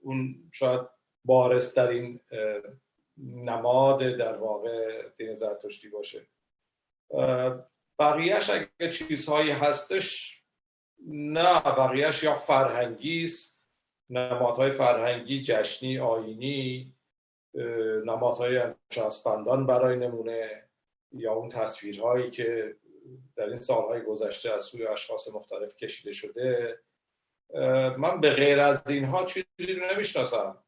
اون شاید بارسترین نماد در واقع دین زرتشتی باشه. بقیهش اگه چیزهایی هستش نه بقیهش یا فرهنگی است. نمادهای فرهنگی جشنی آینی نمادهای چسبندان برای نمونه یا اون تصویرهایی که در این سالهای گذشته از سوی اشخاص مختلف کشیده شده. من به غیر از اینها چیزی رو نمی‌شناسم.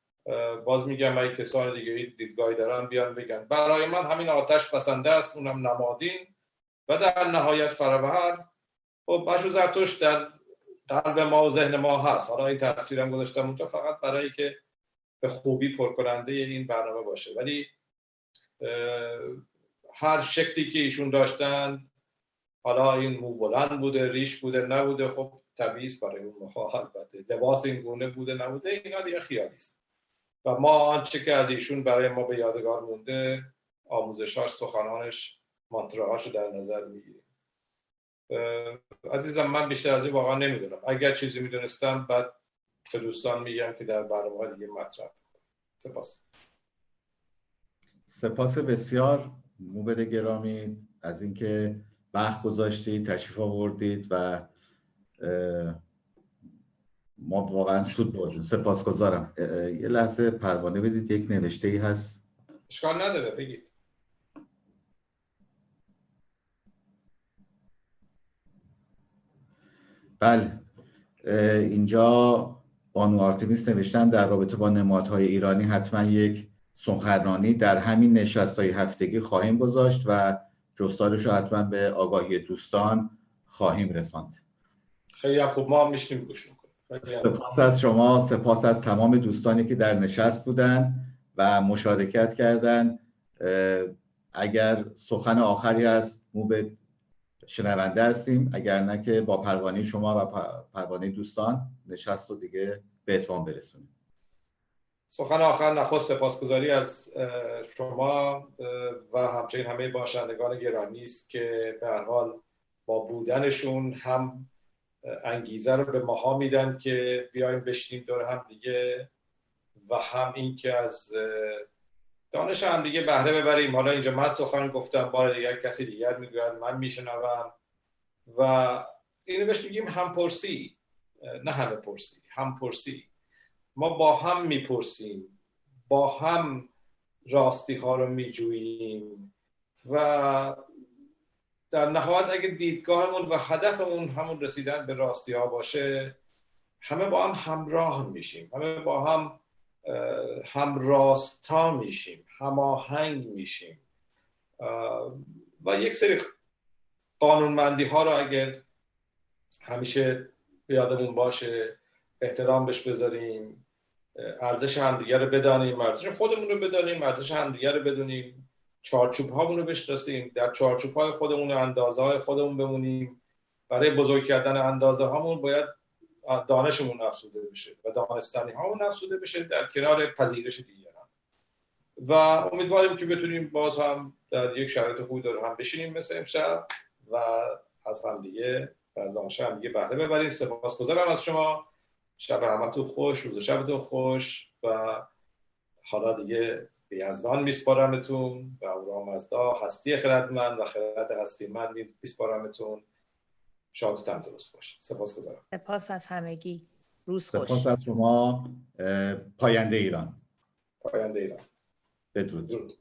باز میگم اگه کسان دیگه دیدگاهی دارن بیان بگن. برای من همین آتش بسنده است اونم نمادین. و در نهایت فرابهر خب بشو زرتوش در قلب ما و ذهن ما هست. حالا این تصویرم گذاشتم اونجا فقط برای که به خوبی پرکننده این برنامه باشه. ولی هر شکلی که ایشون داشتن حالا این مو بلند بوده ریش بوده نبوده خب طبیعی برای اون البته. لباس این گونه بوده نبوده اینا دیگه خیالی است. و ما آنچه که از ایشون برای ما به یادگار مونده آموزشاش سخنانش مانتراهاش رو در نظر می‌گیریم. عزیزم من بیشتر از این واقعا نمی‌دونم. اگر چیزی می‌دونستم بعد به دوستان میگم که در برنامه دیگه مطرح سپاس. سپاس بسیار. موبد گرامی. از اینکه وقت گذاشتید تشریف آوردید و ما واقعا سود بردیم سپاسگزارم. یه لحظه پروانه بدید. یک نوشته ای هست. اشکال نداره بگید. بله. اینجا بانو آرتمیس نوشتن در رابطه با نمادهای ایرانی حتما یک سخنرانی در همین نشست های هفتگی خواهیم گذاشت و جستارش رو حتما به آگاهی دوستان خواهیم رساند. خیلی خوب. ما هم میشنیم گوش سپاس از شما سپاس از تمام دوستانی که در نشست بودن و مشارکت کردن. اگر سخن آخری از مو به شنونده هستیم اگر نه که با پروانه شما و پروانه دوستان نشست رو دیگه به اتمام برسونیم. سخن آخر نخست سپاسگزاری از شما و همچنین همه باشندگان گرامی است که به حال با بودنشون هم انگیزه رو به ماها میدن که بیایم بشینیم دور هم دیگه و هم اینکه از دانش هم دیگه بهره ببریم. حالا اینجا من سخن گفتم بار دیگر کسی دیگر می‌گوید من میشنوم. و اینو بهش میگیم همپرسی. نه همه پرسی همپرسی. ما با هم می‌پرسیم با هم راستی ها رو میجوییم. و در نهایت اگه دیدگاهمون و هدفمون همون رسیدن به راستی ها باشه همه با هم همراه میشیم. همه با هم هم راستا میشیم هماهنگ میشیم. و یک سری قانونمندی ها رو اگر همیشه به یادمون باشه احترام بهش بذاریم ارزش همدیگه رو بدانیم ارزش خودمون رو بدانیم ارزش همدیگه رو بدونیم. چارچوب هامون رو بشناسیم. در چارچوب های خودمون اندازه های خودمون بمونیم. برای بزرگ کردن اندازه هامون باید دانشمون افزوده بشه و دانستانی هامون افزوده بشه در کنار پذیرش دیگران. و امیدواریم که بتونیم باز هم در یک شرایط خوبی داره هم بشینیم مثل امشب و از هم دیگه و از هم دیگه بهره ببریم. سپاسگزارم از شما. شب همتون خوش روز شبتون خوش و حالا دیگه به یزدان میسپارمتون و او مزدا هستی خردمند و خرد هستی من میسپارمتون شاد و تندرست باشید سپاس گذارم. سپاس از همگی. روز خوش. سپاس از شما. پاینده ایران. پاینده ایران. بدرود.